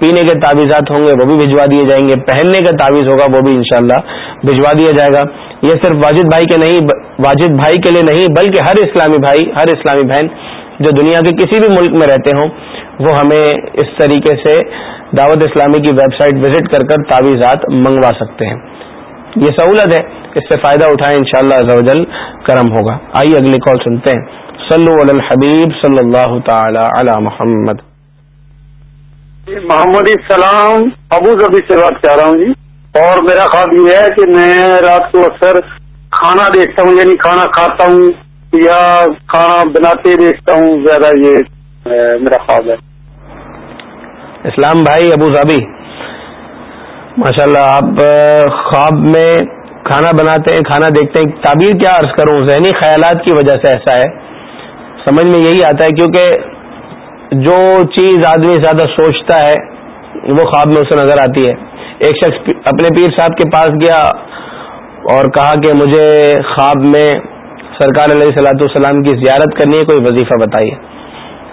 پینے کے تعویذات ہوں گے، وہ بھی بھجوا دیے جائیں گے۔ پہننے کا تعویذ ہوگا، وہ بھی انشاءاللہ بھجوا دیا جائے گا۔ یہ صرف واجد بھائی کے نہیں، واجد بھائی کے لیے نہیں، بلکہ ہر اسلامی بھائی، ہر اسلامی بہن جو دنیا کے کسی بھی ملک میں رہتے ہوں، وہ ہمیں اس طریقے سے دعوت اسلامی کی ویب سائٹ وزٹ کر کر تعویذات منگوا سکتے ہیں۔ یہ سہولت ہے، اس سے فائدہ اٹھائیں انشاءاللہ شاء اللہ کرم ہوگا۔ آئیے اگلی کال سنتے ہیں۔ صلو علی الحبیب صلی اللہ تعالی علی محمد۔ جی، محمد السلام، ابو ظبی سے بات کر رہا ہوں جی۔ اور میرا خواب یہ ہے کہ میں رات کو اکثر کھانا دیکھتا ہوں یعنی کھانا کھاتا ہوں یا کھانا بناتے دیکھتا ہوں، زیادہ یہ میرا خواب ہے۔ اسلام بھائی، ابو ظبی ماشاء اللہ آپ خواب میں کھانا بناتے ہیں، کھانا دیکھتے ہیں۔ تعبیر کیا عرض کروں، ذہنی خیالات کی وجہ سے ایسا ہے۔ سمجھ میں یہی آتا ہے، کیونکہ جو چیز آدمی زیادہ سوچتا ہے، وہ خواب میں اسے نظر آتی ہے۔ ایک شخص اپنے پیر صاحب کے پاس گیا اور کہا کہ مجھے خواب میں سرکار علیہ صلاۃ السلام کی زیارت کرنی ہے، کوئی وظیفہ بتائیے۔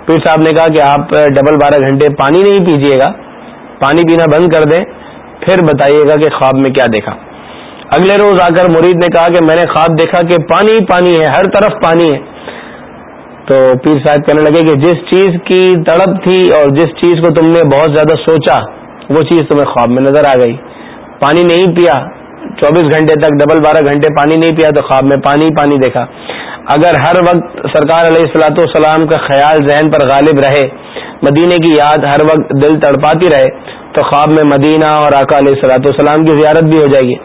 پیر صاحب نے کہا کہ آپ ڈبل بارہ گھنٹے پانی نہیں پیجیے گا، پانی پینا بند کر دیں، پھر بتائیے گا کہ خواب میں کیا دیکھا۔ اگلے روز آ کر مرید نے کہا کہ میں نے خواب دیکھا کہ پانی پانی ہے، ہر طرف پانی ہے۔ تو پیر صاحب کہنے لگے کہ جس چیز کی تڑپ تھی اور جس چیز کو تم نے بہت زیادہ سوچا، وہ چیز تمہیں خواب میں نظر آ گئی۔ پانی نہیں پیا، چوبیس گھنٹے تک ڈبل بارہ گھنٹے پانی نہیں پیا تو خواب میں پانی پانی دیکھا۔ اگر ہر وقت سرکار علیہ السلاۃ والسلام کا خیال ذہن پر غالب رہے، مدینے کی یاد ہر وقت دل تڑپاتی رہے، تو خواب میں مدینہ اور آقا علیہ السلاۃ والسلام کی زیارت بھی ہو جائے گی۔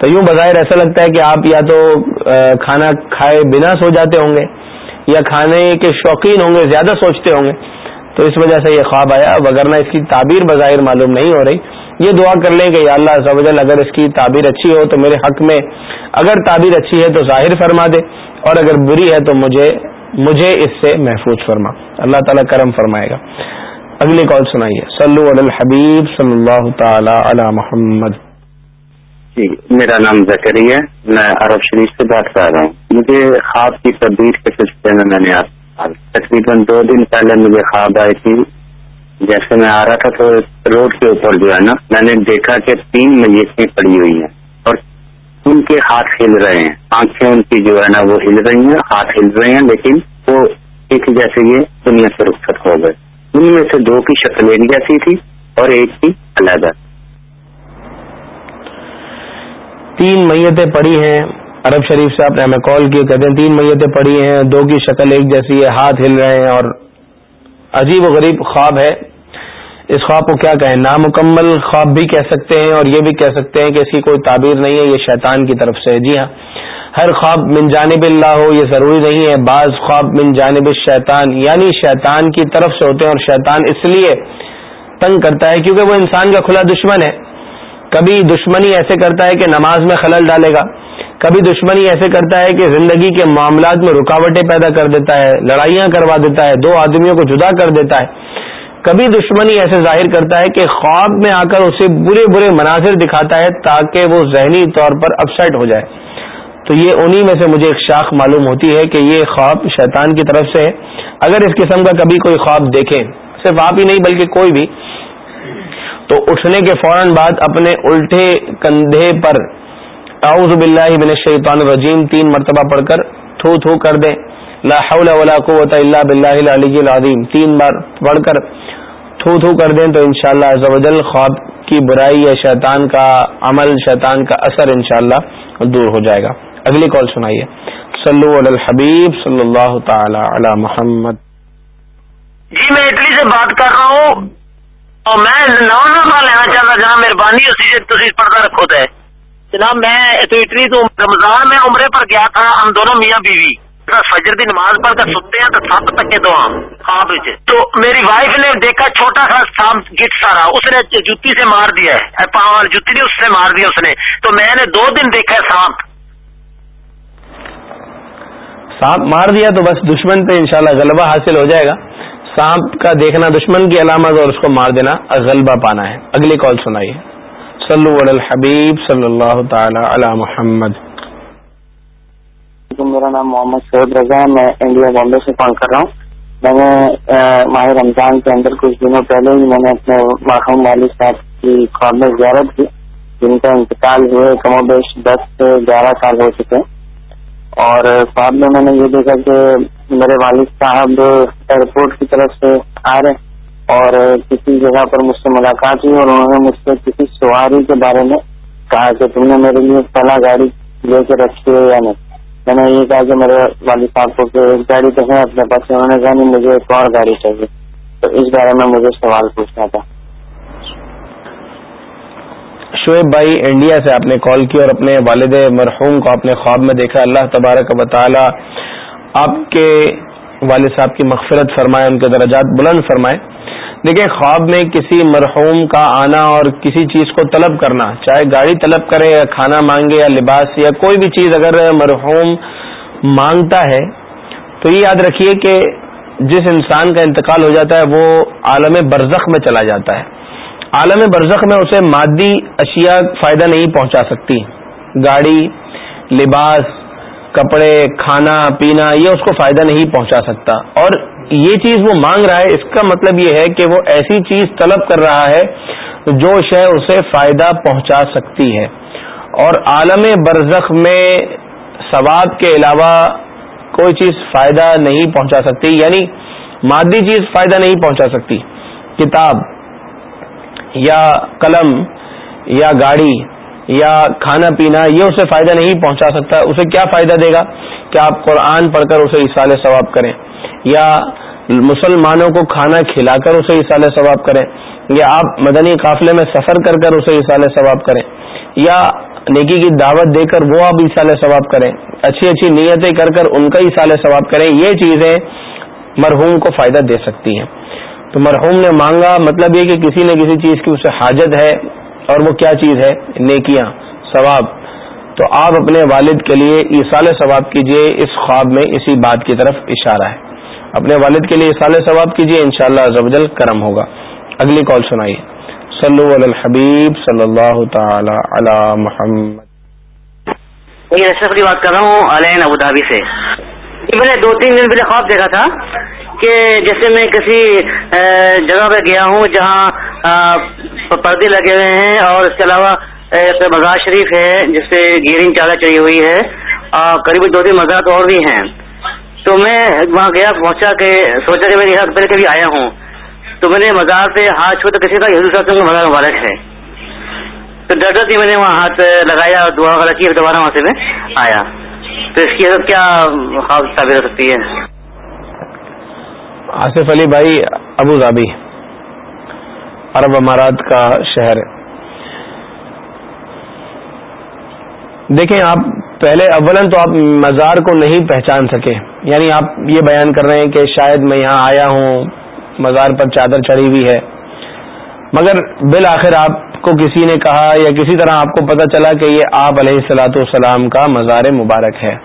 تو یوں بظاہر ایسا لگتا ہے کہ آپ یا تو کھانا کھائے بنا سو جاتے ہوں گے۔ یا کھانے کے شوقین ہوں گے، زیادہ سوچتے ہوں گے، تو اس وجہ سے یہ خواب آیا۔ وغیرہ اس کی تعبیر بظاہر معلوم نہیں ہو رہی۔ یہ دعا کر لیں کہ یا اللہ زوجل اگر اس کی تعبیر اچھی ہو تو میرے حق میں اگر تعبیر اچھی ہے تو ظاہر فرما دے، اور اگر بری ہے تو مجھے مجھے اس سے محفوظ فرما۔ اللہ تعالیٰ کرم فرمائے گا۔ اگلی کال سنائیے۔ صلو علی الحبیب صلی اللہ تعالی علی محمد۔ جی میرا نام زکری ہے، میں عرب شریف سے بات کر رہا ہوں۔ مجھے خواب کی تبدیل کے سلسلے میں میں نے تقریباً دو دن پہلے مجھے خواب آئی تھی۔ جیسے میں آ رہا تھا تو روڈ کے اوپر جو ہے نا، میں نے دیکھا کہ تین میتیں پڑی ہوئی ہیں اور ان کے ہاتھ ہل رہے ہیں۔ آنکھیں ان کی جو ہے نا، وہ ہل رہی ہیں، ہاتھ ہل رہے ہیں، لیکن وہ ایک جیسے یہ دنیا سے رخصت ہو گئے۔ ان میں سے دو کی شکل ایک جیسی تھی اور ایک کی علیحدہ۔ تین میتیں پڑی ہیں۔ عرب شریف سے آپ نے ہمیں کال کی کہتے ہیں تین میتیں پڑی ہیں، دو کی شکل ایک جیسی ہے، ہاتھ ہل رہے ہیں اور عجیب و غریب خواب ہے۔ اس خواب کو کیا کہیں؟ نامکمل خواب بھی کہہ سکتے ہیں اور یہ بھی کہہ سکتے ہیں کہ اس کی کوئی تعبیر نہیں ہے، یہ شیطان کی طرف سے جی ہاں ہر خواب من جانب اللہ ہو، یہ ضروری نہیں ہے۔ بعض خواب من جانب شیطان یعنی شیطان کی طرف سے ہوتے ہیں اور شیطان اس لیے تنگ کرتا ہے کیونکہ وہ انسان کا کھلا دشمن ہے۔ کبھی دشمنی ایسے کرتا ہے کہ نماز میں خلل ڈالے گا، کبھی دشمنی ایسے کرتا ہے کہ زندگی کے معاملات میں رکاوٹیں پیدا کر دیتا ہے، لڑائیاں کروا دیتا ہے، دو آدمیوں کو جدا کر دیتا ہے۔ کبھی دشمنی ایسے ظاہر کرتا ہے کہ خواب میں آ کر اسے برے برے مناظر دکھاتا ہے تاکہ وہ ذہنی طور پر اپسٹ ہو جائے۔ تو یہ انہی میں سے مجھے ایک شاخ معلوم ہوتی ہے کہ یہ خواب شیطان کی طرف سے ہے۔ اگر اس قسم کا کبھی کوئی خواب دیکھیں صرف آپ ہی نہیں بلکہ کوئی بھی تو اٹھنے کے فوراً بعد اپنے الٹے کندھے پر اعوذ باللہ من الشیطان الرجیم تین مرتبہ پڑھ کر تھو تھو کر دیں۔ لا حول ولا قوت الا باللہ العلی العظیم۔ تین بار پڑھ کر تھو تھو کر دیں تو انشاءاللہ شاء اللہ خواب کی برائی یا شیطان کا عمل، شیطان کا اثر انشاءاللہ دور ہو جائے گا۔ اگلی کال سنائیے۔ صلو علی الحبیب، صلی اللہ تعالی علی محمد۔ جی میں اٹلی سے بات کر رہا ہوں۔ اور میں نو نمبر لینا چاہتا جہاں مہربانی تھی پردہ رکھو تے۔ جناب، میں اٹلی تو رمضان میں عمرے پر گیا تھا ہم دونوں میاں بیوی۔ فجر کی نماز پڑھ کر سنتے ہیں تو سب تک تو ہاں، خواب تو میری وائف نے دیکھا چھوٹا سا سانپ گٹ سارا، اس نے جتی سے مار دیا ہے۔ پاؤں جتی نے اس سے مار دیا اس نے۔ تو میں نے دو دن دیکھا سانپ۔ سانپ مار دیا تو بس دشمن پہ انشاءاللہ غلبہ حاصل ہو جائے گا۔ سانپ کا دیکھنا دشمن کی علامت اور اس کو مار دینا غلبہ پانا ہے۔ اگلی کال سنائیے۔ صلو علی الحبیب صلی اللہ تعالی علی محمد۔ جی، میرا نام محمد سعود رضا ہے، میں انڈیا بامبے سے کال کر رہا ہوں۔ میں نے ماہ رمضان کے اندر کچھ دنوں پہلے ہی میں نے اپنے محروم والد صاحب کی خواب میں زیارت کی، جن کا انتقال ہوئے کم و بیش دس سے گیارہ سال ہو چکے اور خواب میں میں نے یہ دیکھا کہ میرے والد صاحب ایئرپورٹ کی طرف سے آ رہے اور کسی جگہ پر مجھ سے ملاقات ہوئی اور انہوں نے مجھ سے کسی سواری کے بارے میں کہا کہ تم نے میرے لیے پہلا گاڑی لے کے رکھی ہے یا نہیں۔ میں نے یہ کہا کہ میرے والد صاحب کو کہ ایک گاڑی تو ہے اپنے پاس، انہوں نے کہا نہیں مجھے ایک اور گاڑی چاہیے۔ تو اس بارے میں مجھے سوال پوچھنا تھا۔ شعیب بھائی، انڈیا سے آپ نے کال کی اور اپنے والد مرحوم کو اپنے خواب میں دیکھا۔ اللہ تبارک و تعالی آپ کے والد صاحب کی مغفرت فرمائے، ان کے درجات بلند فرمائے۔ دیکھیں، خواب میں کسی مرحوم کا آنا اور کسی چیز کو طلب کرنا، چاہے گاڑی طلب کرے یا کھانا مانگے یا لباس یا کوئی بھی چیز اگر مرحوم مانگتا ہے، تو یہ یاد رکھیے کہ جس انسان کا انتقال ہو جاتا ہے، وہ عالم برزخ میں چلا جاتا ہے۔ عالم برزخ میں اسے مادی اشیاء فائدہ نہیں پہنچا سکتی۔ گاڑی، لباس کپڑے، کھانا، پینا، یہ اس کو فائدہ نہیں پہنچا سکتا۔ اور یہ چیز وہ مانگ رہا ہے، اس کا مطلب یہ ہے کہ وہ ایسی چیز طلب کر رہا ہے جو شے اسے فائدہ پہنچا سکتی ہے۔ اور عالم برزخ میں ثواب کے علاوہ کوئی چیز فائدہ نہیں پہنچا سکتی یعنی مادی چیز فائدہ نہیں پہنچا سکتی۔ کتاب یا قلم یا گاڑی یا کھانا پینا، یہ اسے فائدہ نہیں پہنچا سکتا، اسے کیا فائدہ دے گا کہ آپ قرآن پڑھ کر اسے اصال ثواب کریں؟ یا مسلمانوں کو کھانا کھلا کر اسے اصال ثواب کریں؟ یا آپ مدنی قافلے میں سفر کر کر اسے اصال ثواب کریں؟ یا نیکی کی دعوت دے کر وہ آپ اصال ثواب کریں؟ اچھی اچھی نیتیں کر کر ان کا اصال ثواب کریں، یہ چیزیں مرحوم کو فائدہ دے سکتی ہیں۔ تو مرحوم نے مانگا مطلب یہ کہ کسی نہ کسی چیز کی اسے حاجت ہے۔ اور وہ کیا چیز ہے؟ نیکیاں، ثواب۔ تو آپ اپنے والد کے لیے اصال ثواب کیجیے، اس خواب میں اسی بات کی طرف اشارہ ہے۔ اپنے والد کے لیے سال ثواب کیجیے ان شاء اللہ کرم ہوگا۔ اگلی کال سنائیے۔ صلو علی الحبیب صلی اللہ تعالی علی محمد۔ کی بات کر رہا ہوں علین ابودابی سے۔ جی، میں نے دو تین دن پہلے خواب دیکھا تھا کہ جیسے میں کسی جگہ پہ گیا ہوں جہاں پردے لگے ہوئے ہیں اور اس کے علاوہ مزار شریف ہے جس پہ گیرنگ چادر چڑھی ہوئی ہے قریب دو تین مزار اور بھی ہیں۔ تو میں وہاں گیا، پہنچا کہ سوچا کہ میں یہاں پہلے کبھی آیا ہوں۔ تو میں نے مزار سے ہاتھ چھو تو کسی کا ہندو صاحب کا مزار مبارک ہے۔ تو ڈر ڈر میں نے وہاں ہاتھ لگایا اور دعا وغیرہ کی دوبارہ وہاں سے میں آیا۔ تو اس کی حضرت کیا خواب ثابت ہو سکتی ہے؟ آصف علی بھائی ابو ظہبی۔ عرب امارات کا شہر دیکھیں آپ پہلے اولن تو آپ مزار کو نہیں پہچان سکے۔ یعنی آپ یہ بیان کر رہے ہیں کہ شاید میں یہاں آیا ہوں، مزار پر چادر چڑھی ہوئی ہے۔ مگر بالآخر آپ کو کسی نے کہا یا کسی طرح آپ کو پتہ چلا کہ یہ آپ علیہ السلاۃ والسلام کا مزار مبارک ہے۔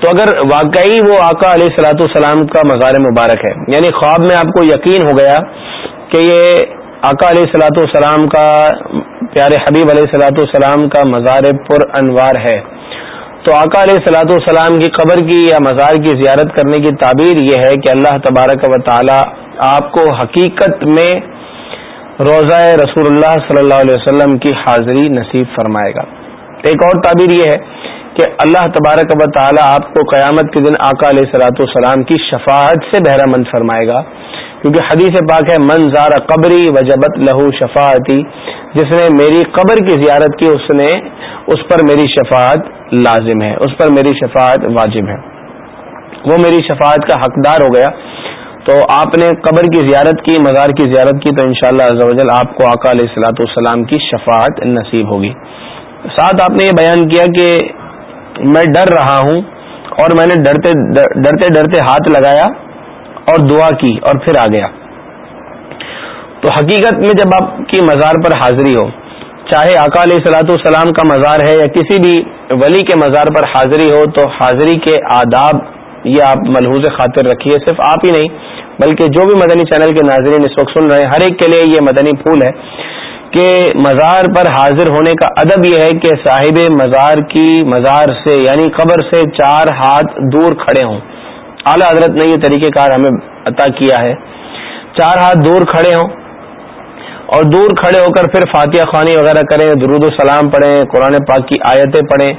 تو اگر واقعی وہ آقا علیہ السلاۃ والسلام کا مزار مبارک ہے یعنی خواب میں آپ کو یقین ہو گیا کہ یہ آقا علیہ السلاۃ والسلام کا، پیارے حبیب علیہ السلاۃ والسلام کا مزار پر انوار ہے۔ تو آقا علیہ السلاۃ والسلام کی قبر کی یا مزار کی زیارت کرنے کی تعبیر یہ ہے کہ اللہ تبارک و تعالی آپ کو حقیقت میں روزہ رسول اللہ صلی اللہ علیہ وسلم کی حاضری نصیب فرمائے گا۔ ایک اور تعبیر یہ ہے کہ اللہ تبارک و تعالی آپ کو قیامت کے دن آقا علیہ سلاۃ والسلام کی شفاعت سے بہرہ مند فرمائے گا۔ کیونکہ حدیث پاک ہے، من زار قبری وجبت لہو شفاعتی جس نے میری قبر کی زیارت کی، اس نے، اس پر میری شفاعت لازم ہے، اس پر میری شفاعت واجب ہے۔ وہ میری شفاعت کا حقدار ہو گیا۔ تو آپ نے قبر کی زیارت کی، مزار کی زیارت کی، تو انشاءاللہ شاء اللہ آپ کو آقا علیہ السلاۃ والسلام کی شفاعت نصیب ہوگی۔ ساتھ آپ نے یہ بیان کیا کہ میں ڈر رہا ہوں اور میں نے ڈرتے ڈرتے ڈرتے ہاتھ لگایا۔ اور دعا کی اور پھر آ گیا۔ تو حقیقت میں جب آپ کی مزار پر حاضری ہو، چاہے آقا علیہ السلاۃ والسلام کا مزار ہے یا کسی بھی ولی کے مزار پر حاضری ہو، تو حاضری کے آداب یہ آپ ملحوظ خاطر رکھیے۔ صرف آپ ہی نہیں، بلکہ جو بھی مدنی چینل کے ناظرین اس وقت سن رہے ہیں، ہر ایک کے لیے یہ مدنی پھول ہے کہ مزار پر حاضر ہونے کا ادب یہ ہے کہ صاحب مزار کی مزار سے یعنی قبر سے چار ہاتھ دور کھڑے ہوں۔ اعلی حضرت نے یہ طریقہ کار ہمیں عطا کیا ہے۔ چار ہاتھ دور کھڑے ہوں اور دور کھڑے ہو کر پھر فاتحہ خوانی وغیرہ کریں، درود و سلام پڑھیں، قرآن پاک کی آیتیں پڑھیں۔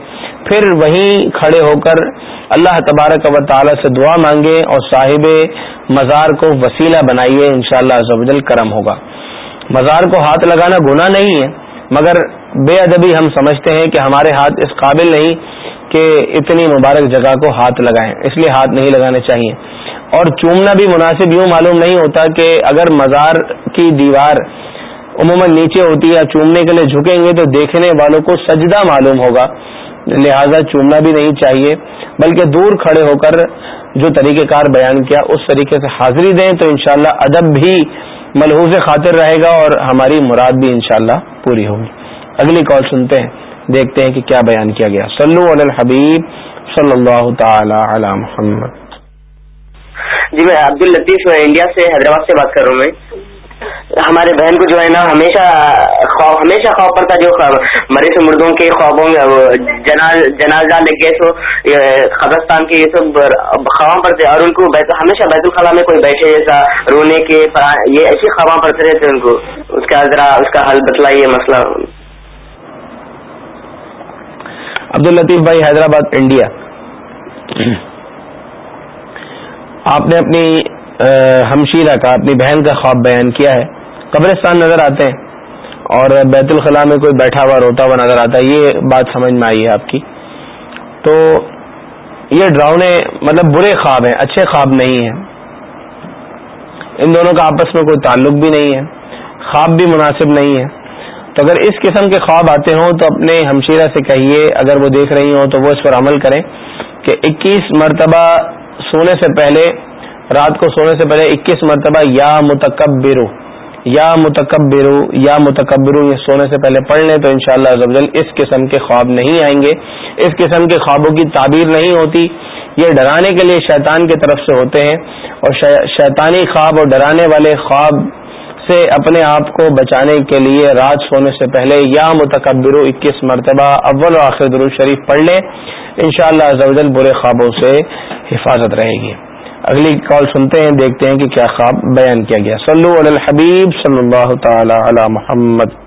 پھر وہیں کھڑے ہو کر اللہ تبارک و تعالی سے دعا مانگے اور صاحب مزار کو وسیلہ بنائیے، انشاءاللہ شاء اللہ کرم ہوگا۔ مزار کو ہاتھ لگانا گناہ نہیں ہے، مگر بے ادبی ہم سمجھتے ہیں کہ ہمارے ہاتھ اس قابل نہیں کہ اتنی مبارک جگہ کو ہاتھ لگائیں، اس لیے ہاتھ نہیں لگانے چاہیے۔ اور چومنا بھی مناسب یوں معلوم نہیں ہوتا کہ اگر مزار کی دیوار عموماً نیچے ہوتی ہے یا چومنے کے لیے جھکیں گے تو دیکھنے والوں کو سجدہ معلوم ہوگا۔ لہذا چومنا بھی نہیں چاہیے، بلکہ دور کھڑے ہو کر جو طریقہ کار بیان کیا، اس طریقے سے حاضری دیں تو انشاءاللہ ادب بھی ملحوظ خاطر رہے گا اور ہماری مراد بھی انشاءاللہ پوری ہوگی۔ اگلی کال سنتے ہیں۔ دیکھتے ہیں کہ کیا بیان کیا گیا۔ صلو علی الحبیب صلی اللہ تعالی علی محمد۔ جی میں عبد الطیف انڈیا سے حیدرآباد سے بات کر رہا ہوں میں۔ ہمارے بہن کو جو ہے نا، ہمیشہ خواب ہمیشہ خواب پڑتا جو مرے سے مردوں کے خوابوں میں جنازہ لگ گئے سو قبرستان کے یہ سب خواب پڑتے اور ان کو ہمیشہ بیت الخلاء میں کوئی بیٹھے جیسا، رونے کے یہ ایسے خواب پڑتے رہتے ان کو۔ اس کا ذرا، اس کا حل بتلائیے مسئلہ۔ عبد الطیف بھائی حیدرآباد، انڈیا۔ آپ نے اپنی ہمشیرہ کا، اپنی بہن کا خواب بیان کیا ہے۔ قبرستان نظر آتے ہیں اور بیت الخلاء میں کوئی بیٹھا ہوا، روتا ہوا نظر آتا ہے۔ یہ بات سمجھ میں آئی ہے آپ کی۔ تو یہ ڈراؤنے مطلب برے خواب ہیں، اچھے خواب نہیں ہیں۔ ان دونوں کا آپس میں کوئی تعلق بھی نہیں ہے۔ خواب بھی مناسب نہیں ہے۔ تو اگر اس قسم کے خواب آتے ہوں تو اپنے ہمشیرہ سے کہیے، اگر وہ دیکھ رہی ہوں تو وہ اس پر عمل کریں کہ اکیس مرتبہ سونے سے پہلے، رات کو سونے سے پہلے اکیس مرتبہ یا متکبرو یا متکبرو یا متکبرو یہ سونے سے پہلے پڑھ لیں تو انشاءاللہ شاء اللہ اس قسم کے خواب نہیں آئیں گے۔ اس قسم کے خوابوں کی تعبیر نہیں ہوتی۔ یہ ڈرانے کے لیے شیطان کی طرف سے ہوتے ہیں اور شیطانی خواب اور ڈرانے والے خواب سے اپنے آپ کو بچانے کے لیے رات سونے سے پہلے یا متکبر اکیس مرتبہ اول و آخر درو شریف پڑھ لیں، انشاءاللہ شاء اللہ برے خوابوں سے حفاظت رہے گی۔ اگلی کال سنتے ہیں، دیکھتے ہیں کہ کیا خواب بیان کیا گیا۔ صلو علی الحبیب صلی اللہ تعالی علی محمد۔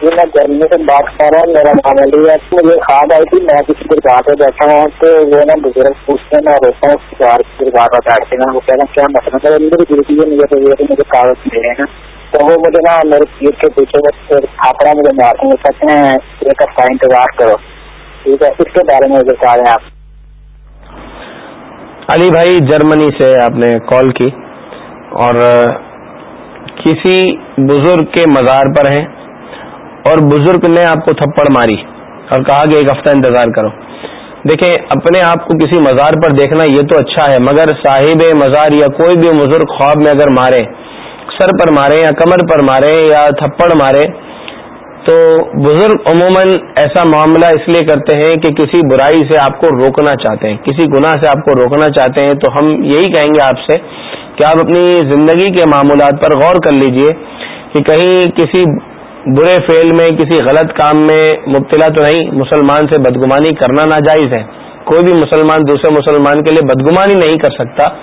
جی میں جرمنی سے بات کر رہا ہوں، میرا نام علی۔ ہے مجھے خواب آئی تھی، میں کسی درگاہ پہ بیٹھا ہوں تو وہ نا بزرگ پوچھتے ہیں، میں روتا ہوں چار درگاہ پر بیٹھتے ہیں۔ وہ کہنا کیا مطلب ہے؟ میری گرتی ہے، مجھے تو یہ مجھے کاغذ ملے ہیں۔ تو وہ مجھے نا میرے پیٹ کے پیچھے تھاپڑا مجھے مارتے ہیں کہتے ہیں۔ ایک ہفتہ انتظار کرو۔ ٹھیک ہے، اس کے بارے میں بتا رہے ہیں آپ۔ علی بھائی، جرمنی سے آپ نے کال کی اور کسی بزرگ کے مزار پر ہیں۔ اور بزرگ نے آپ کو تھپڑ ماری اور کہا کہ ایک ہفتہ انتظار کرو۔ دیکھیں، اپنے آپ کو کسی مزار پر دیکھنا یہ تو اچھا ہے، مگر صاحب مزار یا کوئی بھی بزرگ خواب میں اگر مارے، سر پر مارے یا کمر پر مارے یا تھپڑ مارے، تو بزرگ عموماً ایسا معاملہ اس لیے کرتے ہیں کہ کسی برائی سے آپ کو روکنا چاہتے ہیں، کسی گناہ سے آپ کو روکنا چاہتے ہیں۔ تو ہم یہی کہیں گے آپ سے کہ آپ اپنی زندگی کے معمولات پر غور کر لیجیے کہ کہیں کسی برے فعل میں، کسی غلط کام میں مبتلا تو نہیں، مسلمان سے بدگمانی کرنا ناجائز ہے۔ کوئی بھی مسلمان دوسرے مسلمان کے لیے بدگمانی نہیں کر سکتا۔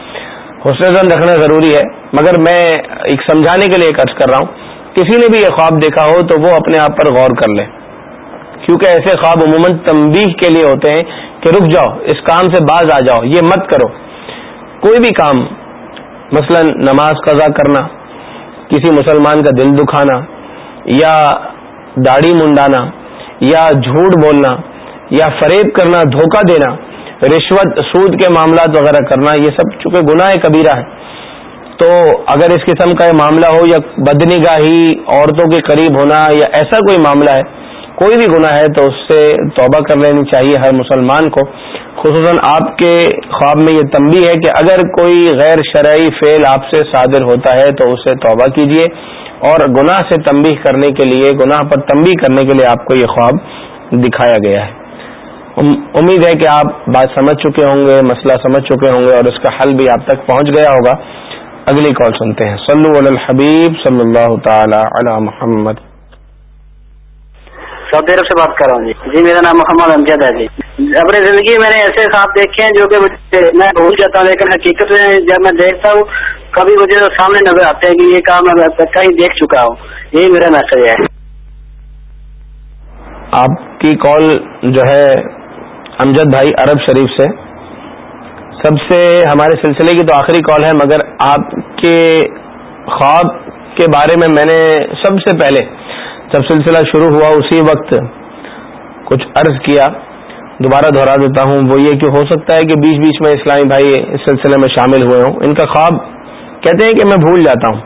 حسن زن رکھنا ضروری ہے۔ مگر میں ایک سمجھانے کے لیے ایک عرض کر رہا ہوں، کسی نے بھی یہ خواب دیکھا ہو تو وہ اپنے آپ پر غور کر لے۔ کیونکہ ایسے خواب عموماً تنبیہ کے لیے ہوتے ہیں کہ رک جاؤ، اس کام سے باز آ جاؤ، یہ مت کرو۔ کوئی بھی کام، مثلا نماز قضا کرنا، کسی مسلمان کا دل دکھانا یا داڑھی منڈانا، یا جھوٹ بولنا، یا فریب کرنا، دھوکہ دینا، رشوت، سود کے معاملات وغیرہ کرنا، یہ سب چونکہ گناہ کبیرہ ہے تو اگر اس قسم کا یہ معاملہ ہو یا بدنگاہی عورتوں کے قریب ہونا یا ایسا کوئی معاملہ ہے، کوئی بھی گناہ ہے، تو اس سے توبہ کر لینی چاہیے ہر مسلمان کو۔ خصوصاً آپ کے خواب میں یہ تنبی ہے کہ اگر کوئی غیر شرعی فعل آپ سے صادر ہوتا ہے، تو اسے توبہ کیجیے اور گناہ سے تنبی کرنے کے لیے، گناہ پر تنبی کرنے کے لیے آپ کو یہ خواب دکھایا گیا ہے۔ امید ہے کہ آپ بات سمجھ چکے ہوں گے، مسئلہ سمجھ چکے ہوں گے اور اس کا حل بھی آپ تک پہنچ گیا ہوگا۔ اگلی کال سنتے ہیں۔ صلو علی الحبیب صلی اللہ تعالی علی محمد۔ سعودی عرب سے بات کر رہا ہوں جی۔ جی میرا نام محمد امجد ہے جی۔ اپنی زندگی میں نے ایسے خواب دیکھے ہیں جو کہ میں بھول جاتا ہوں، لیکن حقیقت میں جب میں دیکھتا ہوں کبھی مجھے سامنے نظر آتے ہیں کہ یہ کام میں کہیں دیکھ چکا ہوں، یہی میرا میسج ہے۔ آپ کی کال جو ہے امجد بھائی عرب شریف سے۔ سب سے ہمارے سلسلے کی تو آخری کال ہے، مگر آپ کے خواب کے بارے میں میں نے سب سے پہلے جب سلسلہ شروع ہوا، اسی وقت کچھ عرض کیا۔ دوبارہ دہرا دیتا ہوں، وہ یہ کہ ہو سکتا ہے کہ بیچ بیچ میں اسلامی بھائی اس سلسلے میں شامل ہوئے ہوں۔ ان کا خواب کہتے ہیں کہ میں بھول جاتا ہوں۔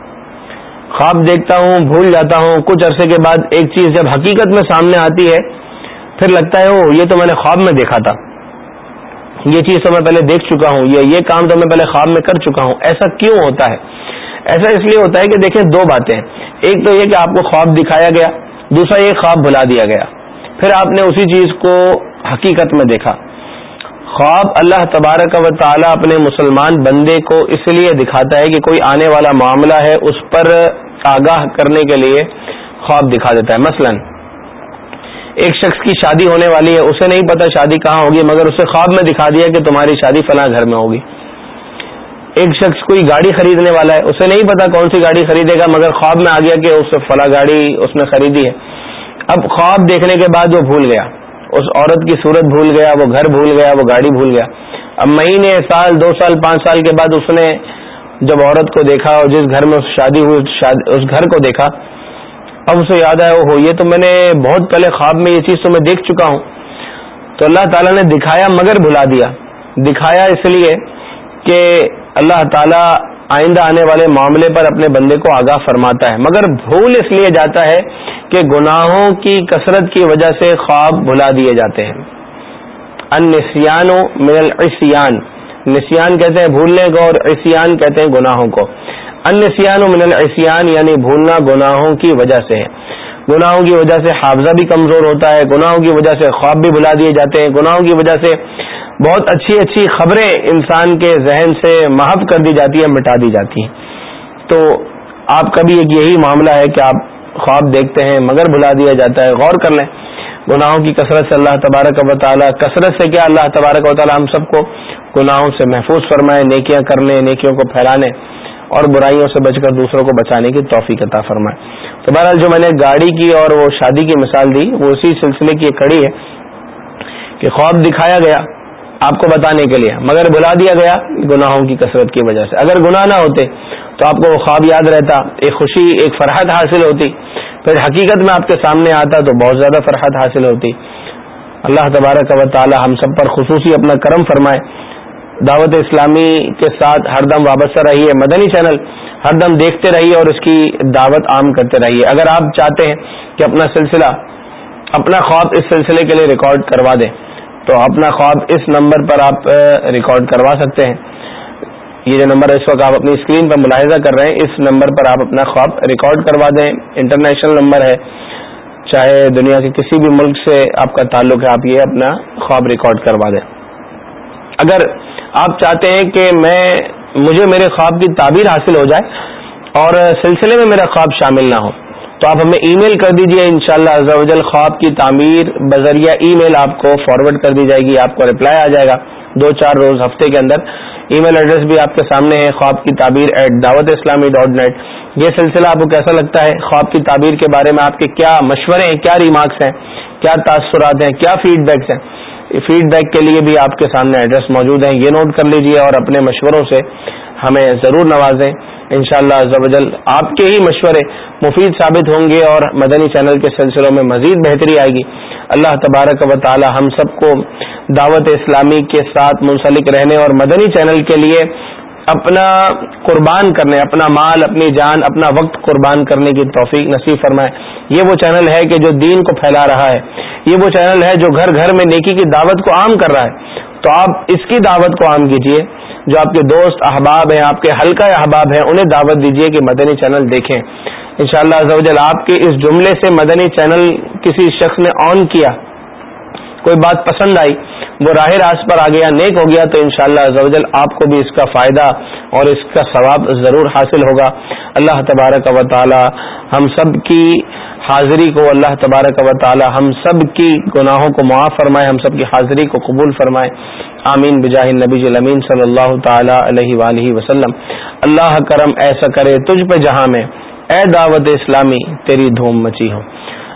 خواب دیکھتا ہوں، بھول جاتا ہوں۔ کچھ عرصے کے بعد ایک چیز جب حقیقت میں سامنے آتی ہے، پھر لگتا ہے وہ یہ تو میں نے خواب میں دیکھا تھا۔ یہ چیز تو میں پہلے دیکھ چکا ہوں، یہ یہ کام تو میں پہلے خواب میں کر چکا ہوں۔ ایسا کیوں ہوتا ہے؟ ایسا اس لیے ہوتا ہے کہ دیکھیں دو باتیں ایک تو یہ کہ آپ کو خواب دکھایا گیا، دوسرا یہ خواب بھلا دیا گیا۔ پھر آپ نے اسی چیز کو حقیقت میں دیکھا۔ خواب اللہ تبارک و تعالی اپنے مسلمان بندے کو اس لیے دکھاتا ہے کہ کوئی آنے والا معاملہ ہے، اس پر آگاہ کرنے کے لیے خواب دکھا دیتا ہے۔ مثلا، ایک شخص کی شادی ہونے والی ہے، اسے نہیں پتا شادی کہاں ہوگی، مگر اسے خواب میں دکھا دیا کہ تمہاری شادی فلاں گھر میں ہوگی۔ ایک شخص کوئی گاڑی خریدنے والا ہے، اسے نہیں پتا کون سی گاڑی خریدے گا، مگر خواب میں آ گیا کہ اس فلاں گاڑی اس نے خریدی ہے۔ اب خواب دیکھنے کے بعد وہ بھول گیا۔ اس عورت کی صورت بھول گیا، وہ گھر بھول گیا، وہ گاڑی بھول گیا۔ اب مہینے، سال، دو سال، پانچ سال کے بعد اس نے جب عورت کو دیکھا اور جس گھر میں شادی ہوئی، اس گھر کو دیکھا، اب اسے یاد آیا ہو یہ تو میں نے بہت پہلے خواب میں یہ چیز تو میں دیکھ چکا ہوں۔ تو اللہ تعالیٰ نے دکھایا مگر بھلا دیا۔ دکھایا اس لیے کہ اللہ تعالیٰ آئندہ آنے والے معاملے پر اپنے بندے کو آگاہ فرماتا ہے۔ مگر بھول اس لیے جاتا ہے کہ گناہوں کی کثرت کی وجہ سے خواب بھلا دیے جاتے ہیں۔ ان نسیان من العصیان۔ نسیان کہتے ہیں بھولنے کو اور عصیان کہتے ہیں گناہوں کو۔ ان نسیان و من العصیان یعنی بھولنا گناہوں کی وجہ سے ہے۔ گناہوں کی وجہ سے حافظہ بھی کمزور ہوتا ہے، گناہوں کی وجہ سے خواب بھی بھلا دیے جاتے ہیں۔ گناہوں کی وجہ سے بہت اچھی اچھی خبریں انسان کے ذہن سے محف کر دی جاتی ہیں، مٹا دی جاتی ہیں۔ تو آپ کا بھی ایک یہی معاملہ ہے کہ آپ خواب دیکھتے ہیں، مگر بھلا دیا جاتا ہے۔ غور کر لیں۔ گناہوں کی کثرت سے اللہ تبارک و تعالیٰ، کثرت سے کیا اللہ تبارک و تعالیٰ ہم سب کو گناہوں سے محفوظ فرمائے، نیکیاں کرنے نیکیوں کو پھیلانے اور برائیوں سے بچ کر دوسروں کو بچانے کی توفیق عطا فرمائے۔ تو بہرحال جو میں نے گاڑی کی اور وہ شادی کی مثال دی، وہ اسی سلسلے کی ایک کڑی ہے کہ خواب دکھایا گیا آپ کو بتانے کے لیے، مگر بلا دیا گیا گناہوں کی کثرت کی وجہ سے۔ اگر گناہ نہ ہوتے تو آپ کو وہ خواب یاد رہتا، ایک خوشی، ایک فرحت حاصل ہوتی۔ پھر حقیقت میں آپ کے سامنے آتا تو بہت زیادہ فرحت حاصل ہوتی۔ اللہ تبارک و تعالی ہم سب پر خصوصی اپنا کرم فرمائے۔ دعوت اسلامی کے ساتھ ہر دم وابستہ رہیے، مدنی چینل ہر دم دیکھتے رہیے اور اس کی دعوت عام کرتے رہیے۔ اگر آپ چاہتے ہیں کہ اپنا سلسلہ، اپنا خواب اس سلسلے کے لیے ریکارڈ کروا دیں، تو اپنا خواب اس نمبر پر آپ ریکارڈ کروا سکتے ہیں۔ یہ جو نمبر اس وقت آپ اپنی اسکرین پر ملاحظہ کر رہے ہیں۔ اس نمبر پر آپ اپنا خواب ریکارڈ کروا دیں۔ انٹرنیشنل نمبر ہے۔ چاہے دنیا کے کسی بھی ملک سے آپ کا تعلق ہے، آپ یہ اپنا خواب ریکارڈ کروا دیں۔ اگر آپ چاہتے ہیں کہ میں، مجھے میرے خواب کی تعبیر حاصل ہو جائے اور سلسلے میں میرا خواب شامل نہ ہو، تو آپ ہمیں ای میل کر دیجیے ان شاء اللہ خواب کی تعمیر بذریعہ ای میل آپ کو فارورڈ کر دی جائے گی، آپ کو رپلائی آ جائے گا۔ دو چار روز ہفتے کے اندر ای میل ایڈریس بھی آپ کے سامنے ہے، خواب کی تعبیر ایٹ دعوت اسلامی ڈاٹ نیٹ یہ سلسلہ آپ کو کیسا لگتا ہے؟ خواب کی تعبیر کے بارے میں آپ کے کیا مشورے ہیں، کیا ریمارکس ہیں، کیا تاثرات ہیں، کیا فیڈ بیکس ہیں؟ فیڈ بیک کے لیے بھی آپ کے سامنے ایڈریس موجود ہیں۔ یہ نوٹ کر لیجیے اور اپنے مشوروں سے ہمیں ضرور نوازیں۔ ان شاء اللہ آپ کے ہی مشورے مفید ثابت ہوں گے اور مدنی چینل کے سلسلوں میں مزید بہتری آئے گی۔ اللہ تبارک و تعالی ہم سب کو دعوت اسلامی کے ساتھ منسلک رہنے اور مدنی چینل کے لیے اپنا قربان کرنے، اپنا مال، اپنی جان، اپنا وقت قربان کرنے کی توفیق نصیب فرمائے۔ یہ وہ چینل ہے کہ جو دین کو پھیلا رہا ہے۔ یہ وہ چینل ہے جو گھر گھر میں نیکی کی دعوت کو عام کر رہا ہے۔ تو آپ اس کی دعوت کو عام کیجیے جو آپ کے دوست احباب ہیں، آپ کے حلقہ احباب ہیں، انہیں دعوت دیجیے کہ مدنی چینل دیکھیں۔ انشاءاللہ شاء اللہ آپ کے اس جملے سے مدنی چینل کسی شخص نے آن کیا۔ کوئی بات پسند آئی، وہ راہ راست پر آ گیا، نیک ہو گیا، تو انشاءاللہ شاء اللہ آپ کو بھی اس کا فائدہ اور اس کا ثواب ضرور حاصل ہوگا۔ اللہ تبارک و تعالی ہم سب کی حاضری کو، اللہ تبارک و تعالی ہم سب کی گناہوں کو معاف فرمائے، ہم سب کی حاضری کو قبول فرمائے۔ آمین، بجاہ نبی امین صلی اللہ تعالی علیہ وآلہ وسلم۔ اللہ کرم ایسا کرے تجھ پہ جہاں میں، اے دعوت اسلامی، تیری دھوم مچی ہو۔